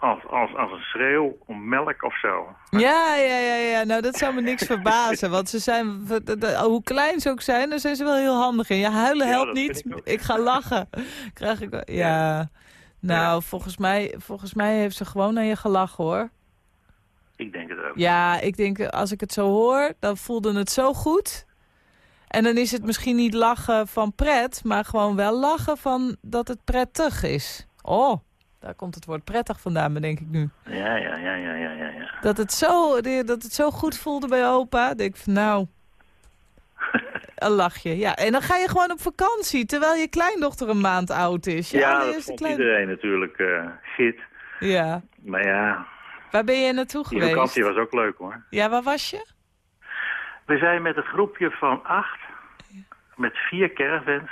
als, als, als een schreeuw om melk of zo. Ja, ja, ja, ja, nou dat zou me niks verbazen. Want ze zijn, hoe klein ze ook zijn, daar zijn ze wel heel handig in. Ja, huilen Ja, helpt niet. ik ga lachen. Krijg ik, wel- ja. Nou, volgens mij, volgens mij heeft ze gewoon naar je gelachen, hoor. Ik denk het ook. Ja, ik denk, als ik het zo hoor, dan voelde het zo goed. En dan is het misschien niet lachen van pret, maar gewoon wel lachen van dat het prettig is. Oh, daar komt het woord prettig vandaan, bedenk ik nu. Ja, ja, ja, ja, ja, ja. ja. Dat het zo, dat het zo goed voelde bij opa. denk ik van, nou, een lachje. Ja, en dan ga je gewoon op vakantie, terwijl je kleindochter een maand oud is. Je Ja, dat vond klein- iedereen natuurlijk eh shit. Ja. Maar ja, Waar ben je naartoe die geweest? vakantie was ook leuk hoor. Ja, waar was je? We zijn met een groepje van acht, met vier caravans,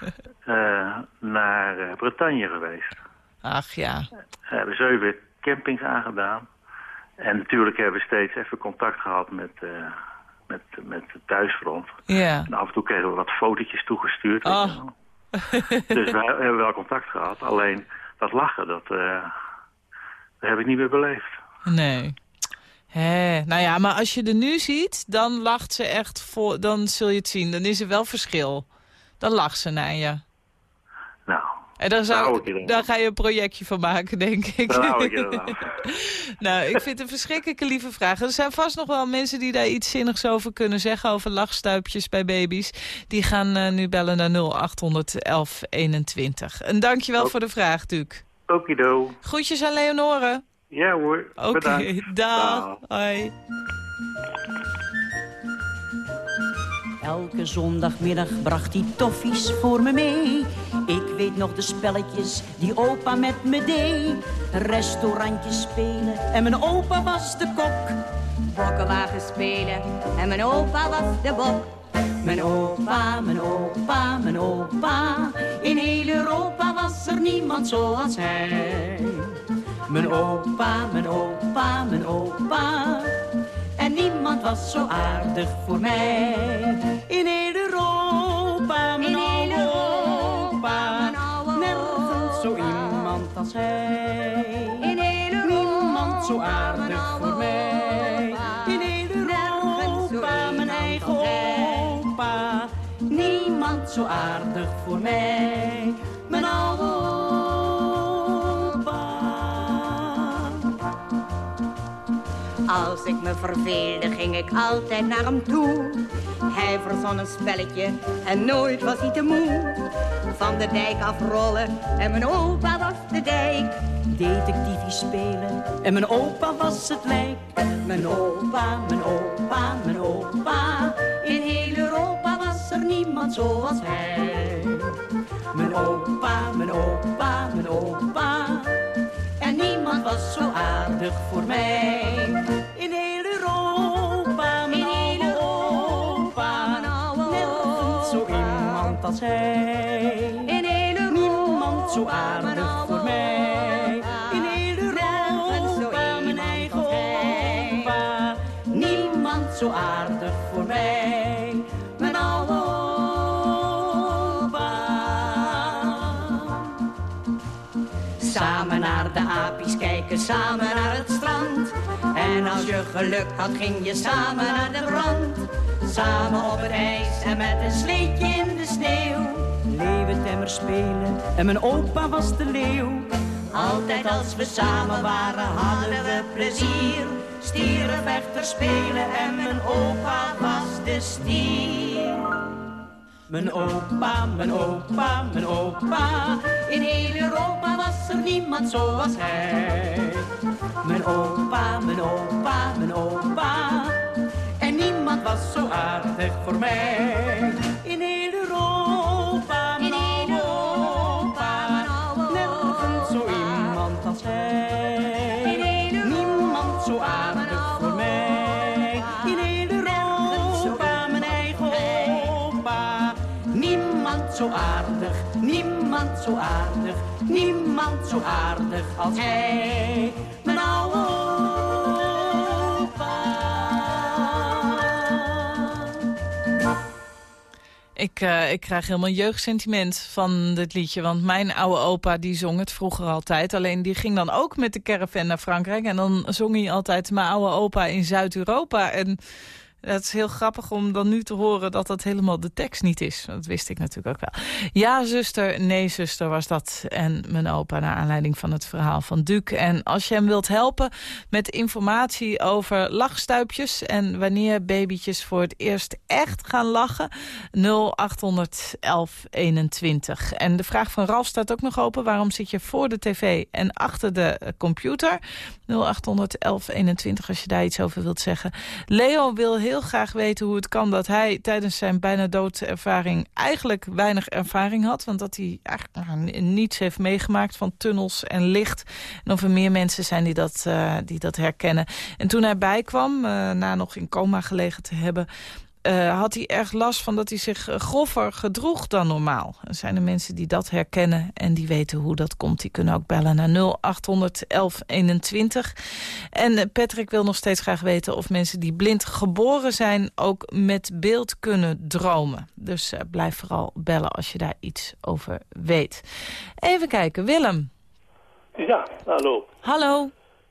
eh, naar eh, Bretagne geweest. Ach ja. We hebben zeven campings aangedaan. En natuurlijk hebben we steeds even contact gehad met, eh, met, met het thuisfront. Ja. En af en toe kregen we wat fotootjes toegestuurd. Oh. Dus wij hebben wel contact gehad. Alleen dat lachen, dat, dat heb ik niet meer beleefd. Nee. Hé, nou ja, maar als je er nu ziet, dan lacht ze echt voor. Dan zul je het zien. Dan is er wel verschil. Dan lacht ze naar je. Nou, En dan, Daar zou, ik dan daar ga je een projectje van maken, denk ik. nou, ik vind het een verschrikkelijke lieve vraag. Er zijn vast nog wel mensen die daar iets zinnigs over kunnen zeggen... over lachstuipjes bij baby's. Die gaan eh, nu bellen naar 0800 1121. En dankjewel Oh. voor de vraag, Duc. Okido. Groetjes aan Leonore. Ja hoor, Oké. Dag. Hoi. Elke zondagmiddag bracht hij toffies voor me mee. Ik weet nog de spelletjes die opa met me deed. Restaurantjes spelen en mijn opa was de kok. Bokkenwagen spelen en mijn opa was de bok. Mijn opa, mijn opa, mijn opa. In heel Europa was er niemand zoals hij. Mijn opa, mijn opa, mijn opa. En niemand was zo aardig voor mij. In heel Europa, mijn In heel oude Europa, opa. mijn oude Nergens zo iemand als hij. In heel Europa, Niemand zo aardig Zo aardig voor mij. Mijn oude opa. Als ik me verveelde, ging ik altijd naar hem toe. hij verzon een spelletje en nooit was hij te moe. Van de dijk afrollen en mijn opa was de dijk. Detectiefie spelen en mijn opa was het lijk. Mijn opa, mijn opa, mijn opa. Niemand zoals hij. Mijn opa, mijn opa, mijn opa. En niemand was zo aardig voor mij. In heel Europa, mijn oude opa. Nergens zo iemand als hij. In heel Europa, niemand zo aardig samen naar het strand. En als je geluk had, ging je samen naar de brand. Samen op het ijs en met een sleetje in de sneeuw. Leeuwentemmer spelen en mijn opa was de leeuw. Altijd als we samen waren, hadden we plezier. Stierenvechter spelen en mijn opa was de stier. Mijn opa, mijn opa, mijn opa. In heel Europa was er niemand zoals hij. Mijn opa, mijn opa, mijn opa. En niemand was zo aardig voor mij. In heel Europa, mijn oude opa. Nergens zo iemand als hij. Niemand zo aardig voor mij. In heel Europa, mijn eigen opa. Niemand zo aardig, niemand zo aardig, niemand zo aardig als hij. Ik, eh, ik krijg helemaal jeugdsentiment van dit liedje. Want mijn oude opa die zong het vroeger altijd. Alleen die ging dan ook met de caravan naar Frankrijk. En dan zong hij altijd mijn oude opa in Zuid-Europa. En het is heel grappig om dan nu te horen dat dat helemaal de tekst niet is. Dat wist ik natuurlijk ook wel. Ja, zuster, nee, zuster was dat. En mijn opa naar aanleiding van het verhaal van Duc. En als je hem wilt helpen met informatie over lachstuipjes... en wanneer babytjes voor het eerst echt gaan lachen... 0800 1121. En de vraag van Ralf staat ook nog open. Waarom zit je voor de tv en achter de computer? 0800 1121 als je daar iets over wilt zeggen. Leo wil heel graag weten hoe het kan dat hij tijdens zijn bijna doodservaring eigenlijk weinig ervaring had. Want dat hij eigenlijk niets heeft meegemaakt van tunnels en licht. En of er meer mensen zijn die dat, uh, die dat herkennen. En toen hij bijkwam, uh, na nog in coma gelegen te hebben... Uh, had hij erg last van dat hij zich groffer gedroeg dan normaal. Er zijn er mensen die dat herkennen en die weten hoe dat komt. Die kunnen ook bellen naar 0800 1121. En Patrick wil nog steeds graag weten of mensen die blind geboren zijn... ook met beeld kunnen dromen. Dus uh, blijf vooral bellen als je daar iets over weet. Even kijken, Willem. Ja, hallo. Hallo.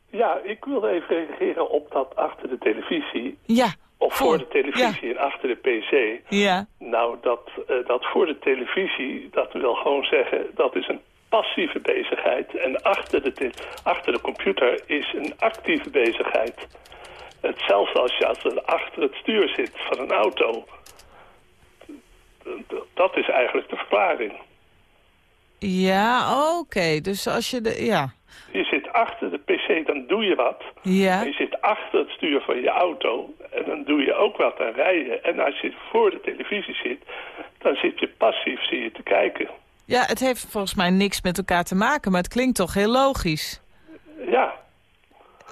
Ja, ik wilde even reageren op dat achter de televisie. Ja. Of voor, voor de televisie ja. en achter de pc. Ja. Nou, dat, uh, dat voor de televisie, dat wil gewoon zeggen... dat is een passieve bezigheid. En achter de, achter de computer is een actieve bezigheid. Hetzelfde als je als er achter het stuur zit van een auto. Dat is eigenlijk de verklaring. Ja, oké. Okay. Dus als je de... Ja. Je zit achter de pc, dan doe je wat. Ja. En je zit achter het stuur van je auto en dan doe je ook wat aan rijden. En als je voor de televisie zit, dan zit je passief, zie je te kijken. Ja, het heeft volgens mij niks met elkaar te maken, maar het klinkt toch heel logisch. Ja.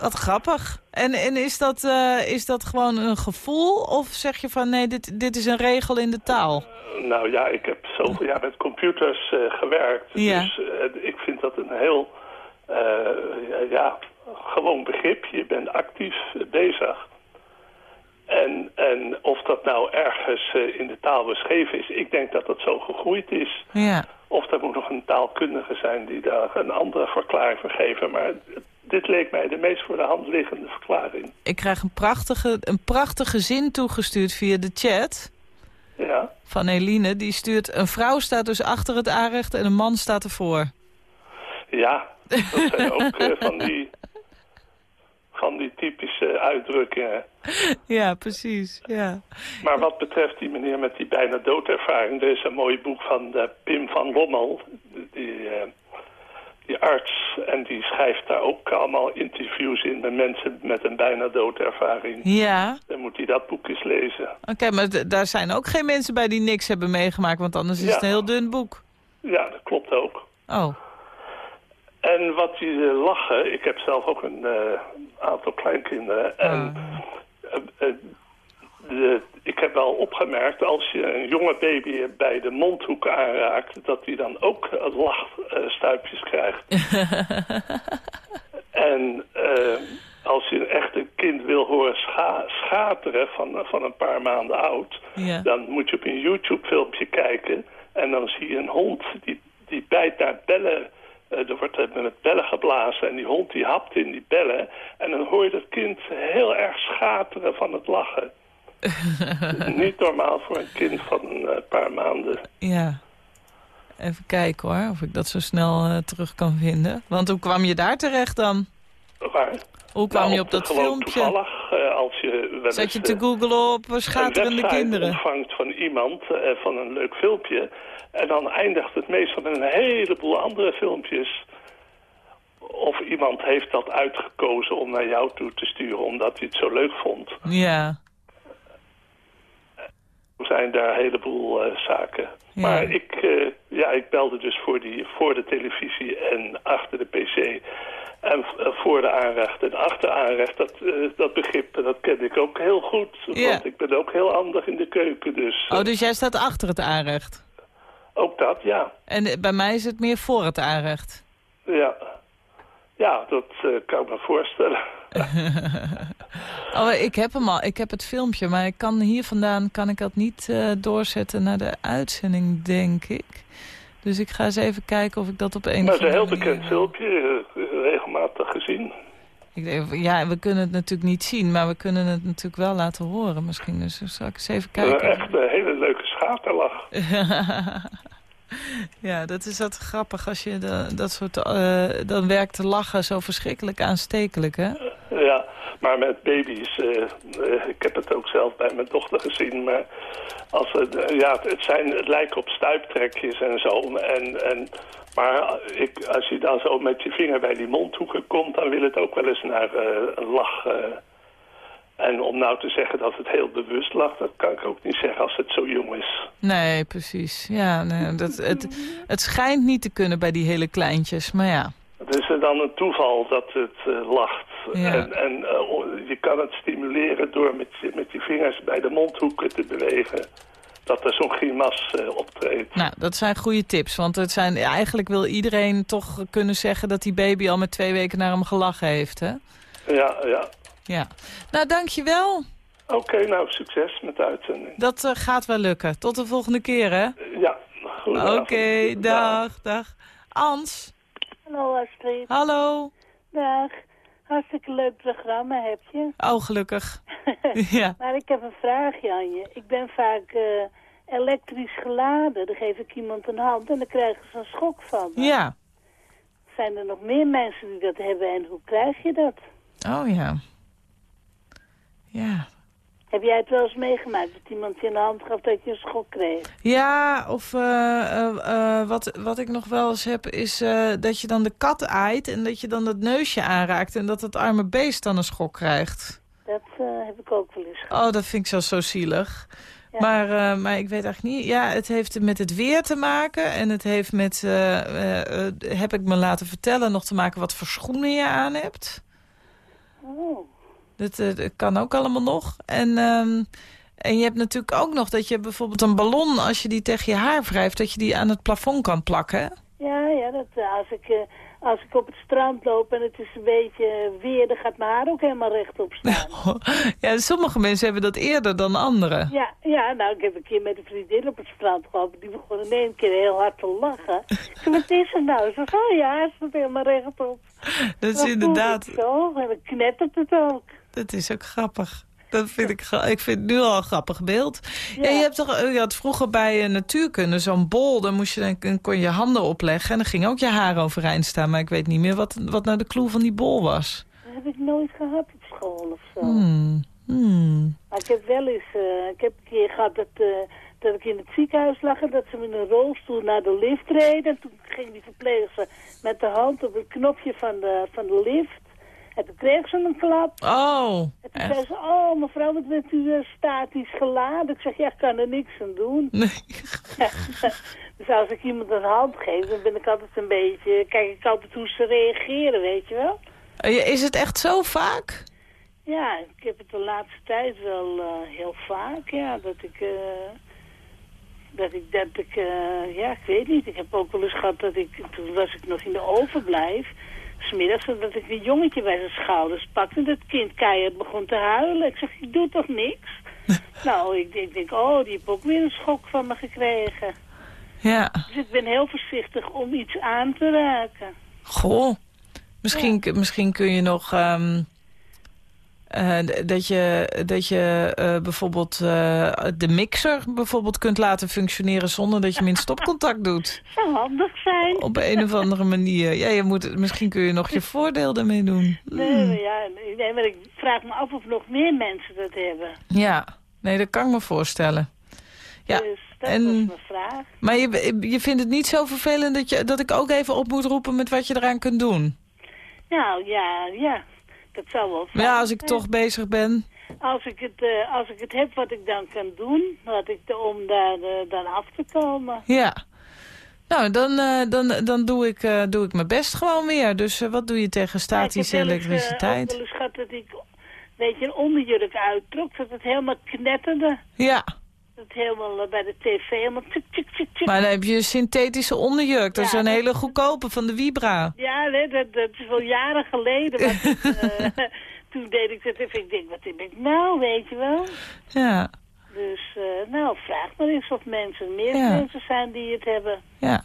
Wat grappig. En, en is, dat, uh, is dat gewoon een gevoel of zeg je van nee, dit, dit is een regel in de taal? Uh, nou ja, ik heb zoveel jaar met computers uh, gewerkt. Ja. Dus ik vind dat een heel ja, gewoon begrip. Je bent actief bezig. En, en of dat nou ergens uh, in de taal beschreven is, ik denk dat dat zo gegroeid is. Ja. Of er moet nog een taalkundige zijn die daar een andere verklaring voor geven. Maar dit leek mij de meest voor de hand liggende verklaring. Ik krijg een prachtige, een prachtige zin toegestuurd via de chat. Ja. Van Eline, die stuurt... Een vrouw staat dus achter het aanrecht en een man staat ervoor. Ja, dat zijn ook uh, van die van die typische uitdrukkingen. Ja, precies. Ja. Maar wat betreft die meneer met die bijna doodervaring... er is een mooi boek van uh, Pim van Lommel, die, uh, die arts. En die schrijft daar ook allemaal interviews in met mensen met een bijna doodervaring. Ja. Dan moet hij dat boek eens lezen. Oké, maar daar zijn ook geen mensen bij die niks hebben meegemaakt... want anders is het een heel dun boek. Ja, dat klopt ook. Oh. En wat die eh, lachen, ik heb zelf ook een eh, aantal kleinkinderen. En eh, eh, de, ik heb wel opgemerkt, als je een jonge baby bij de mondhoek aanraakt... dat die dan ook lachstuipjes krijgt. en eh, als je echt een kind wil horen scha schateren van, van een paar maanden oud... Dan moet je op een YouTube-filmpje kijken... en dan zie je een hond die, die bijt naar bellen... Eh, er wordt eh, met bellen geblazen en die hond die hapt in die bellen. En dan hoor je dat kind heel erg schateren van het lachen. Niet normaal voor een kind van een eh, paar maanden. Ja. Even kijken hoor, of ik dat zo snel terug kan vinden. Want hoe kwam je daar terecht dan? Waar? Hoe kwam Nou, je op dat filmpje? toevallig, eh, als je wel Zat eens, je te eh, googelen op eh, schaterende kinderen? ontvangt van iemand, eh, van een leuk filmpje... en dan eindigt het meestal met een heleboel andere filmpjes... Of iemand heeft dat uitgekozen om naar jou toe te sturen omdat hij het zo leuk vond. Ja. Er zijn daar een heleboel zaken. Ja. Maar ik, ja, ik belde dus voor, die, voor de televisie en achter de pc. En eh, voor de aanrecht en achter aanrecht, dat, eh, dat begrip, eh, dat ken ik ook heel goed. Ja. Want ik ben ook heel handig in de keuken, dus eh, Oh, dus jij staat achter het aanrecht? ook dat, ja. En eh, bij mij is het meer voor het aanrecht. Ja, ja dat eh, kan ik me voorstellen. Oh, ik heb hem al. Ik heb het filmpje, maar ik kan hier vandaan kan ik dat niet eh, doorzetten naar de uitzending, denk ik. Dus ik ga eens even kijken of ik dat op een Maar het is een heel bekend filmpje, eh, gezien. Ik ja, we kunnen het natuurlijk niet zien, maar we kunnen het natuurlijk wel laten horen misschien. Dus zal ik eens even Een kijken. echt een hele leuke schaterlach. ja, dat is dat grappig als je de, dat soort... eh, dan werkt lachen zo verschrikkelijk aanstekelijk, hè? Ja, maar met baby's, eh, eh, ik heb het ook zelf bij mijn dochter gezien, maar als het, ja, het, zijn, het lijkt op stuiptrekjes en zo. En, en, maar ik, als je dan zo met je vinger bij die mondhoeken komt, dan wil het ook wel eens naar eh, een lach. eh. en om nou te zeggen dat het heel bewust lacht, dat kan ik ook niet zeggen als het zo jong is. Nee, precies. Ja, nee, dat, het, het schijnt niet te kunnen bij die hele kleintjes, maar ja. Het is er dan een toeval dat het eh, lacht. Ja. En, en eh, je kan het stimuleren door met met je vingers bij de mondhoeken te bewegen. Dat er zo'n grimas eh, optreedt. Nou, dat zijn goede tips, want het zijn, ja, eigenlijk wil iedereen toch kunnen zeggen dat die baby al met twee weken naar hem gelachen heeft, hè? Ja, ja. Ja. Nou, dankjewel. Oké, nou, succes met de uitzending. Dat eh, gaat wel lukken. Tot de volgende keer, hè? Ja, Oké, dag, dag. Ans, Hallo Astrid. hallo. Dag. Hartstikke leuk programma heb je. Oh, gelukkig. ja. Maar ik heb een vraagje aan je. Ik ben vaak eh, elektrisch geladen. Dan geef ik iemand een hand en dan krijgen ze een schok van. me. Ja. Zijn er nog meer mensen die dat hebben en hoe krijg je dat? Oh ja. Ja. Heb jij het wel eens meegemaakt dat iemand je een hand gaf dat je een schok kreeg? Ja, of eh, eh, eh, wat, wat ik nog wel eens heb is dat je dan de kat aait en dat je dan dat neusje aanraakt en dat het arme beest dan een schok krijgt. Dat heb ik ook wel eens gehad. Oh, dat vind ik zo, zo zielig. Maar, maar ik weet eigenlijk niet. Ja, het heeft met het weer te maken. En het heeft met, heb ik me laten vertellen, nog te maken wat voor schoenen je aan hebt. Oh. Dat, eh, dat kan ook allemaal nog. En, ehm, en je hebt natuurlijk ook nog dat je bijvoorbeeld een ballon, als je die tegen je haar wrijft, dat je die aan het plafond kan plakken. Ja, ja, dat, eh, als, ik, eh, als ik op het strand loop en het is een beetje weer, dan gaat mijn haar ook helemaal rechtop staan. Ja, sommige mensen hebben dat eerder dan anderen. Ja, ja, nou, ik heb een keer met een vriendin op het strand gelopen. Die begon in één keer heel hard te lachen. Ik zei, wat is er nou? Ze zei, oh ja, het staat helemaal rechtop. Dat is inderdaad, Zo, en dan knettert het ook. Dat is ook grappig. Dat vind ik, ik vind het nu al een grappig beeld. Ja. je, hebt toch, je had vroeger bij eh, natuurkunde zo'n bol. Dan, moest je, dan kon- je handen opleggen. En dan ging ook je haar overeind staan. Maar ik weet niet meer wat, wat nou de clue van die bol was. heb ik nooit gehad op school of zo. Hmm. Hmm. Maar ik heb wel eens, eh, ik heb een keer gehad dat, eh, dat ik in het ziekenhuis lag en dat ze me in een rolstoel naar de lift reden. En toen ging die verpleegster met de hand op het knopje van de, van de lift. En toen kreeg ze een klap. Oh, En toen zei ze, oh mevrouw, wat bent u eh, statisch geladen? Ik zeg, ja, ik kan er niks aan doen. dus als ik iemand een hand geef, dan ben ik altijd een beetje... Kijk ik altijd hoe ze reageren, weet je wel? Eh, Is het echt zo vaak? Ja, ik heb het de laatste tijd wel eh, heel vaak, ja, dat ik... eh, dat ik, dat ik, ja, ik weet niet. Ik heb ook wel eens gehad dat ik, toen was ik nog in de overblijf, smiddags, dat ik een jongetje bij zijn schouders pakte en dat kind keihard begon te huilen. Ik zeg, ik doe toch niks? nou, ik denk, ik denk, oh, die heeft ook weer een schok van me gekregen. Ja. Dus ik ben heel voorzichtig om iets aan te raken. Goh. Misschien, misschien kun je nog... ehm, eh, dat je, dat je eh, bijvoorbeeld eh, de mixer bijvoorbeeld kunt laten functioneren... zonder dat je hem in stopcontact doet. Zou handig zijn. Op een of andere manier. Ja, je moet, misschien kun je nog je voordeel ermee doen. Nee, maar ja, nee, nee, maar ik vraag me af of nog meer mensen dat hebben. Ja, nee, dat kan ik me voorstellen. Ja, Dus dat en- was mijn vraag. maar je, je vindt het niet zo vervelend dat, je, dat ik ook even op moet roepen met wat je eraan kunt doen? Nou, ja, ja. Dat zou wel ja, als ik toch bezig ben... Als ik, het, eh, als ik het heb wat ik dan kan doen, had ik de, om daar eh, dan af te komen. Ja. Nou, dan, eh, dan, dan doe, ik, doe ik mijn best gewoon weer. Dus wat doe je tegen statische ik heb wel eens, eh, elektriciteit? ook wel eens gehad dat ik, weet je, een onderjurk uittrok, dat het helemaal knetterde. Ja, het helemaal eh, bij de tv helemaal maar dan heb je een synthetische onderjurk. Dat is een hele goedkope van de Vibra. Ja, nee, dat, dat is wel jaren geleden. Maar toen, eh, toen deed ik dat even. Ik denk, wat heb ik nou, weet je wel? Ja, Dus, eh, nou, vraag maar eens of mensen, meer Ja. mensen zijn die het hebben. ja.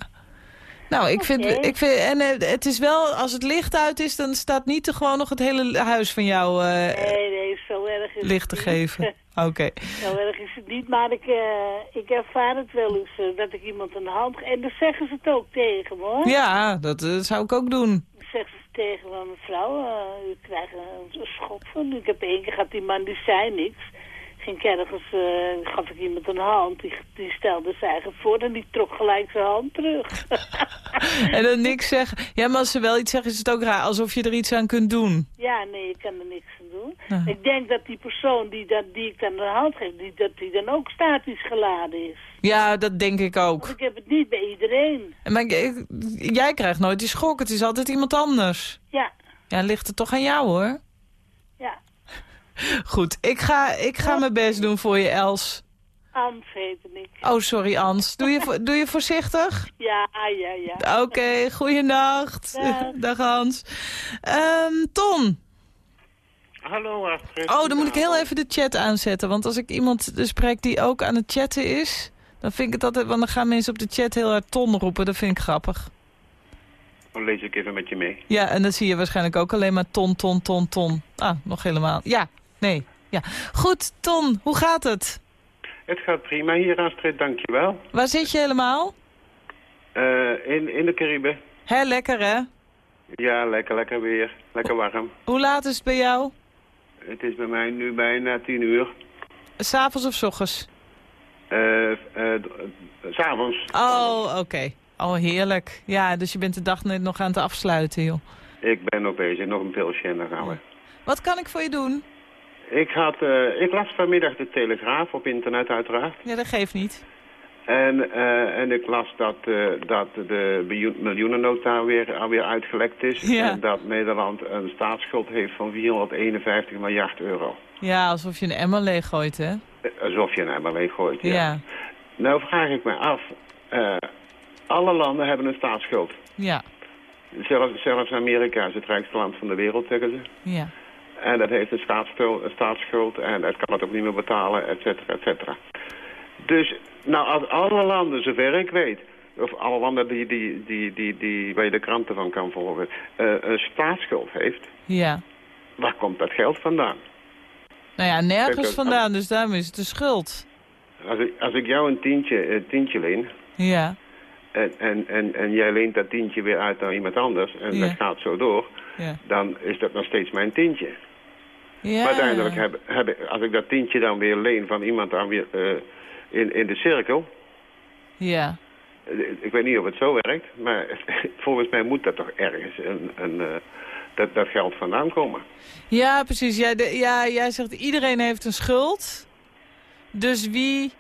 Nou, ik vind, ik vind en eh, het is wel, als het licht uit is, dan staat niet te gewoon nog het hele huis van jou eh, Nee, nee, zo erg is licht te niet. geven. Oké. Zo erg is het niet, maar ik, eh, ik ervaar het wel eens dat ik iemand een hand... En dan zeggen ze het ook tegen me, hoor. Ja, dat zou ik ook doen. Dan zeggen ze tegen me, mevrouw, u krijgt een, een schok van. Ik heb één keer gehad, die man die zei niks. Ging ergens, eh, gaf ik iemand een hand, die, die stelde zijn eigen voor en die trok gelijk zijn hand terug. En dan niks zeggen. Ja, maar als ze wel iets zeggen, is het ook raar. Alsof je er iets aan kunt doen. ja, nee, ik kan er niks aan doen. Ik denk dat die persoon die, dat, die ik dan de hand geef, die, dat die dan ook statisch geladen is. Ja, dat denk ik ook. Want ik heb het niet bij iedereen. Maar jij krijgt nooit die schok. Het is altijd iemand anders. Ja, Ja, ligt het toch aan jou, hoor. Goed, ik ga, ik ga mijn best doen voor je, Els. Ans heette ik. Oh, sorry, Ans. Doe je, doe je voorzichtig? Ja, ja, ja. Oké, goeienacht. Dag. Dag, Hans. Ehm, Ton. Hallo Astrid. Oh, dan moet ik heel even de chat aanzetten. Want als ik iemand spreek die ook aan het chatten is... dan vind ik het altijd... want dan gaan mensen op de chat heel hard Ton roepen. Dat vind ik grappig. Dan lees ik even met je mee. Ja, en dan zie je waarschijnlijk ook alleen maar ton, ton, ton, ton. Ah, nog helemaal. Ja, nee, ja. Goed, Ton, hoe gaat het? Het gaat prima hier Astrid, dankjewel. Waar zit je helemaal? Eh in, in de Cariben. Hè, lekker hè? Ja, lekker, lekker weer. Lekker warm. Hoe laat is het bij jou? Het is bij mij nu bijna tien uur. S'avonds of 's ochtends? D- eh, S'avonds. Oh, oké. Oh, heerlijk. Ja, dus je bent de dag net nog aan het afsluiten, joh. Ik ben nog bezig, nog een pilsje en dan gaan we. Wat kan ik voor je doen? Ik, had, eh, ik las vanmiddag de Telegraaf op internet uiteraard. Ja, dat geeft niet. En, eh, en ik las dat, eh, dat de miljoen- miljoenennota weer, alweer uitgelekt is. Ja. En dat Nederland een staatsschuld heeft van 451 miljard euro. Ja, alsof je een emmer leeggooit, hè? Eh, Alsof je een emmer leeg gooit, ja. Ja, Nou vraag ik me af, alle landen hebben een staatsschuld. ja, Zelfs, zelfs Amerika is het rijkste land van de wereld, zeggen ze. ja. En dat heeft een staatsschuld, een staatsschuld en het kan het ook niet meer betalen, et cetera, et cetera. Dus, nou, als alle landen, zover ik weet, of alle landen die, die, die, die, die, waar je de kranten van kan volgen, eh, een staatsschuld heeft, Ja. waar komt dat geld vandaan? Nou ja, nergens vandaan, dus daarom is het de schuld. Als ik, als ik jou een tientje, een tientje leen, Ja, en, en, en, en jij leent dat tientje weer uit aan iemand anders, en Ja. dat gaat zo door, Ja. dan is dat nog steeds mijn tientje. Ja. Maar uiteindelijk heb, heb ik, als ik dat tientje dan weer leen van iemand dan weer, eh, in, in de cirkel... Ja. eh, Ik weet niet of het zo werkt, maar volgens mij moet dat toch ergens een, een, eh, dat, dat geld vandaan komen. Ja, precies. Ja, de, ja, jij zegt iedereen heeft een schuld. Dus wie,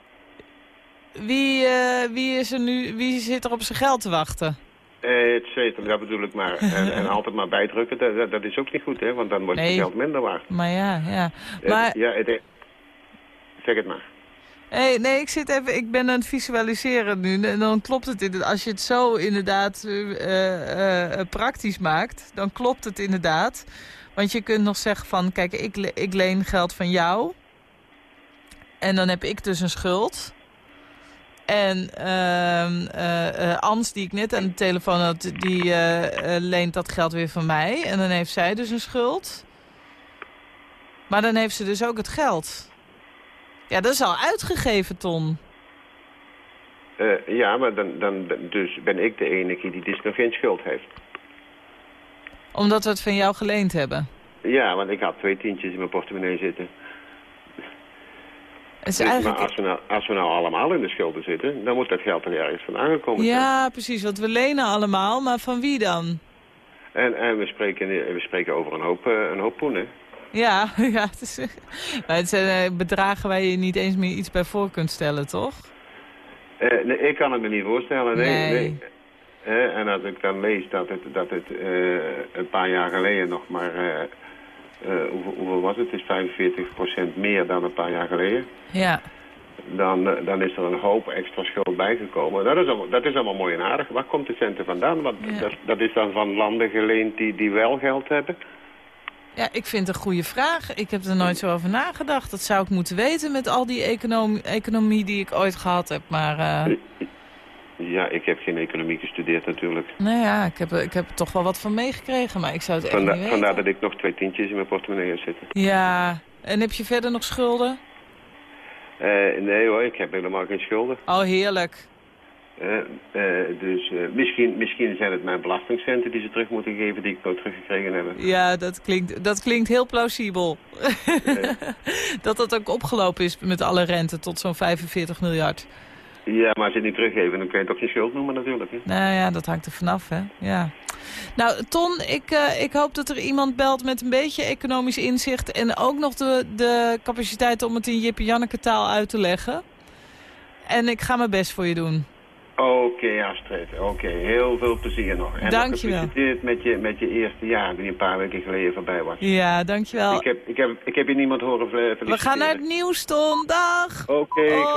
wie, wie, is er nu, wie zit er op zijn geld te wachten? Eh, het zeker, dat bedoel ik maar. En, en altijd maar bijdrukken, dat, dat, dat is ook niet goed, hè? Want dan wordt Nee. het geld minder waard. Maar ja, ja. Eh, Maar, ja, het, zeg het maar. hey, nee, ik zit even, ik ben aan het visualiseren nu. En dan klopt het inderdaad. Als je het zo inderdaad eh, praktisch maakt, dan klopt het inderdaad. Want je kunt nog zeggen van, kijk, ik, ik leen geld van jou. En dan heb ik dus een schuld. En eh, Ans, die ik net aan de telefoon had, die eh, leent dat geld weer van mij. En dan heeft zij dus een schuld. Maar dan heeft ze dus ook het geld. Ja, dat is al uitgegeven, Ton. Ja, maar dan, dan, dan- dus ben ik de enige die dus nog geen schuld heeft. Omdat we het van jou geleend hebben. Ja, want ik had twee tientjes in mijn portemonnee zitten. Dus, eigenlijk... Maar als we, nou, als we nou allemaal in de schulden zitten, dan moet dat geld er ergens van aangekomen zijn. Ja, precies. Want we lenen allemaal, maar van wie dan? En, en we, spreken, we spreken over een hoop, eh, een hoop poenen. Ja, ja het, is, maar het zijn eh, bedragen waar je niet eens meer iets bij voor kunt stellen, toch? Nee, ik kan het me niet voorstellen, nee. Nee. nee. En als ik dan lees dat het, dat het een paar jaar geleden nog maar... eh, hoeveel, hoeveel was het? Het is 45% meer dan een paar jaar geleden. Ja. Dan, eh, dan is er een hoop extra schuld bijgekomen. Dat is, allemaal, dat is allemaal mooi en aardig. Waar komt de centen vandaan? Want Ja. dat, dat is dan van landen geleend die, die wel geld hebben. Ja, ik vind het een goede vraag. Ik heb er nooit zo over nagedacht. Dat zou ik moeten weten met al die economie, economie die ik ooit gehad heb. Maar eh, Ja, ik heb geen economie gestudeerd natuurlijk. nou ja, ik heb, er- ik heb er toch wel wat van meegekregen. Maar ik zou het echt Vanda niet weten. vandaar dat ik nog twee tientjes in mijn portemonnee heb zitten. Ja, en heb je verder nog schulden? Eh, nee hoor, ik heb helemaal geen schulden. Oh, heerlijk. Eh, eh, dus misschien, misschien zijn het mijn belastingcenten die ze terug moeten geven die ik nooit teruggekregen heb. Ja, dat klinkt, dat klinkt heel plausibel. dat dat ook opgelopen is met alle rente tot zo'n 45 miljard. Ja, maar als ze het niet teruggeven, dan kun je het toch geen schuld noemen natuurlijk. Hè? Nou ja, dat hangt er vanaf, hè. Ja. Nou, Ton, ik, eh, ik hoop dat er iemand belt met een beetje economisch inzicht... en ook nog de, de capaciteit om het in Jip en Janneke taal uit te leggen. En ik ga mijn best voor je doen. Oké Astrid, oké. Heel veel plezier nog. En Dank nog je wel. gefeliciteerd met je, met je eerste jaar die een paar weken geleden voorbij was. Ja, dankjewel. Ik heb, ik, heb, ik heb je niemand horen feliciteren. We gaan naar het nieuws, Ton. Dag! Oké,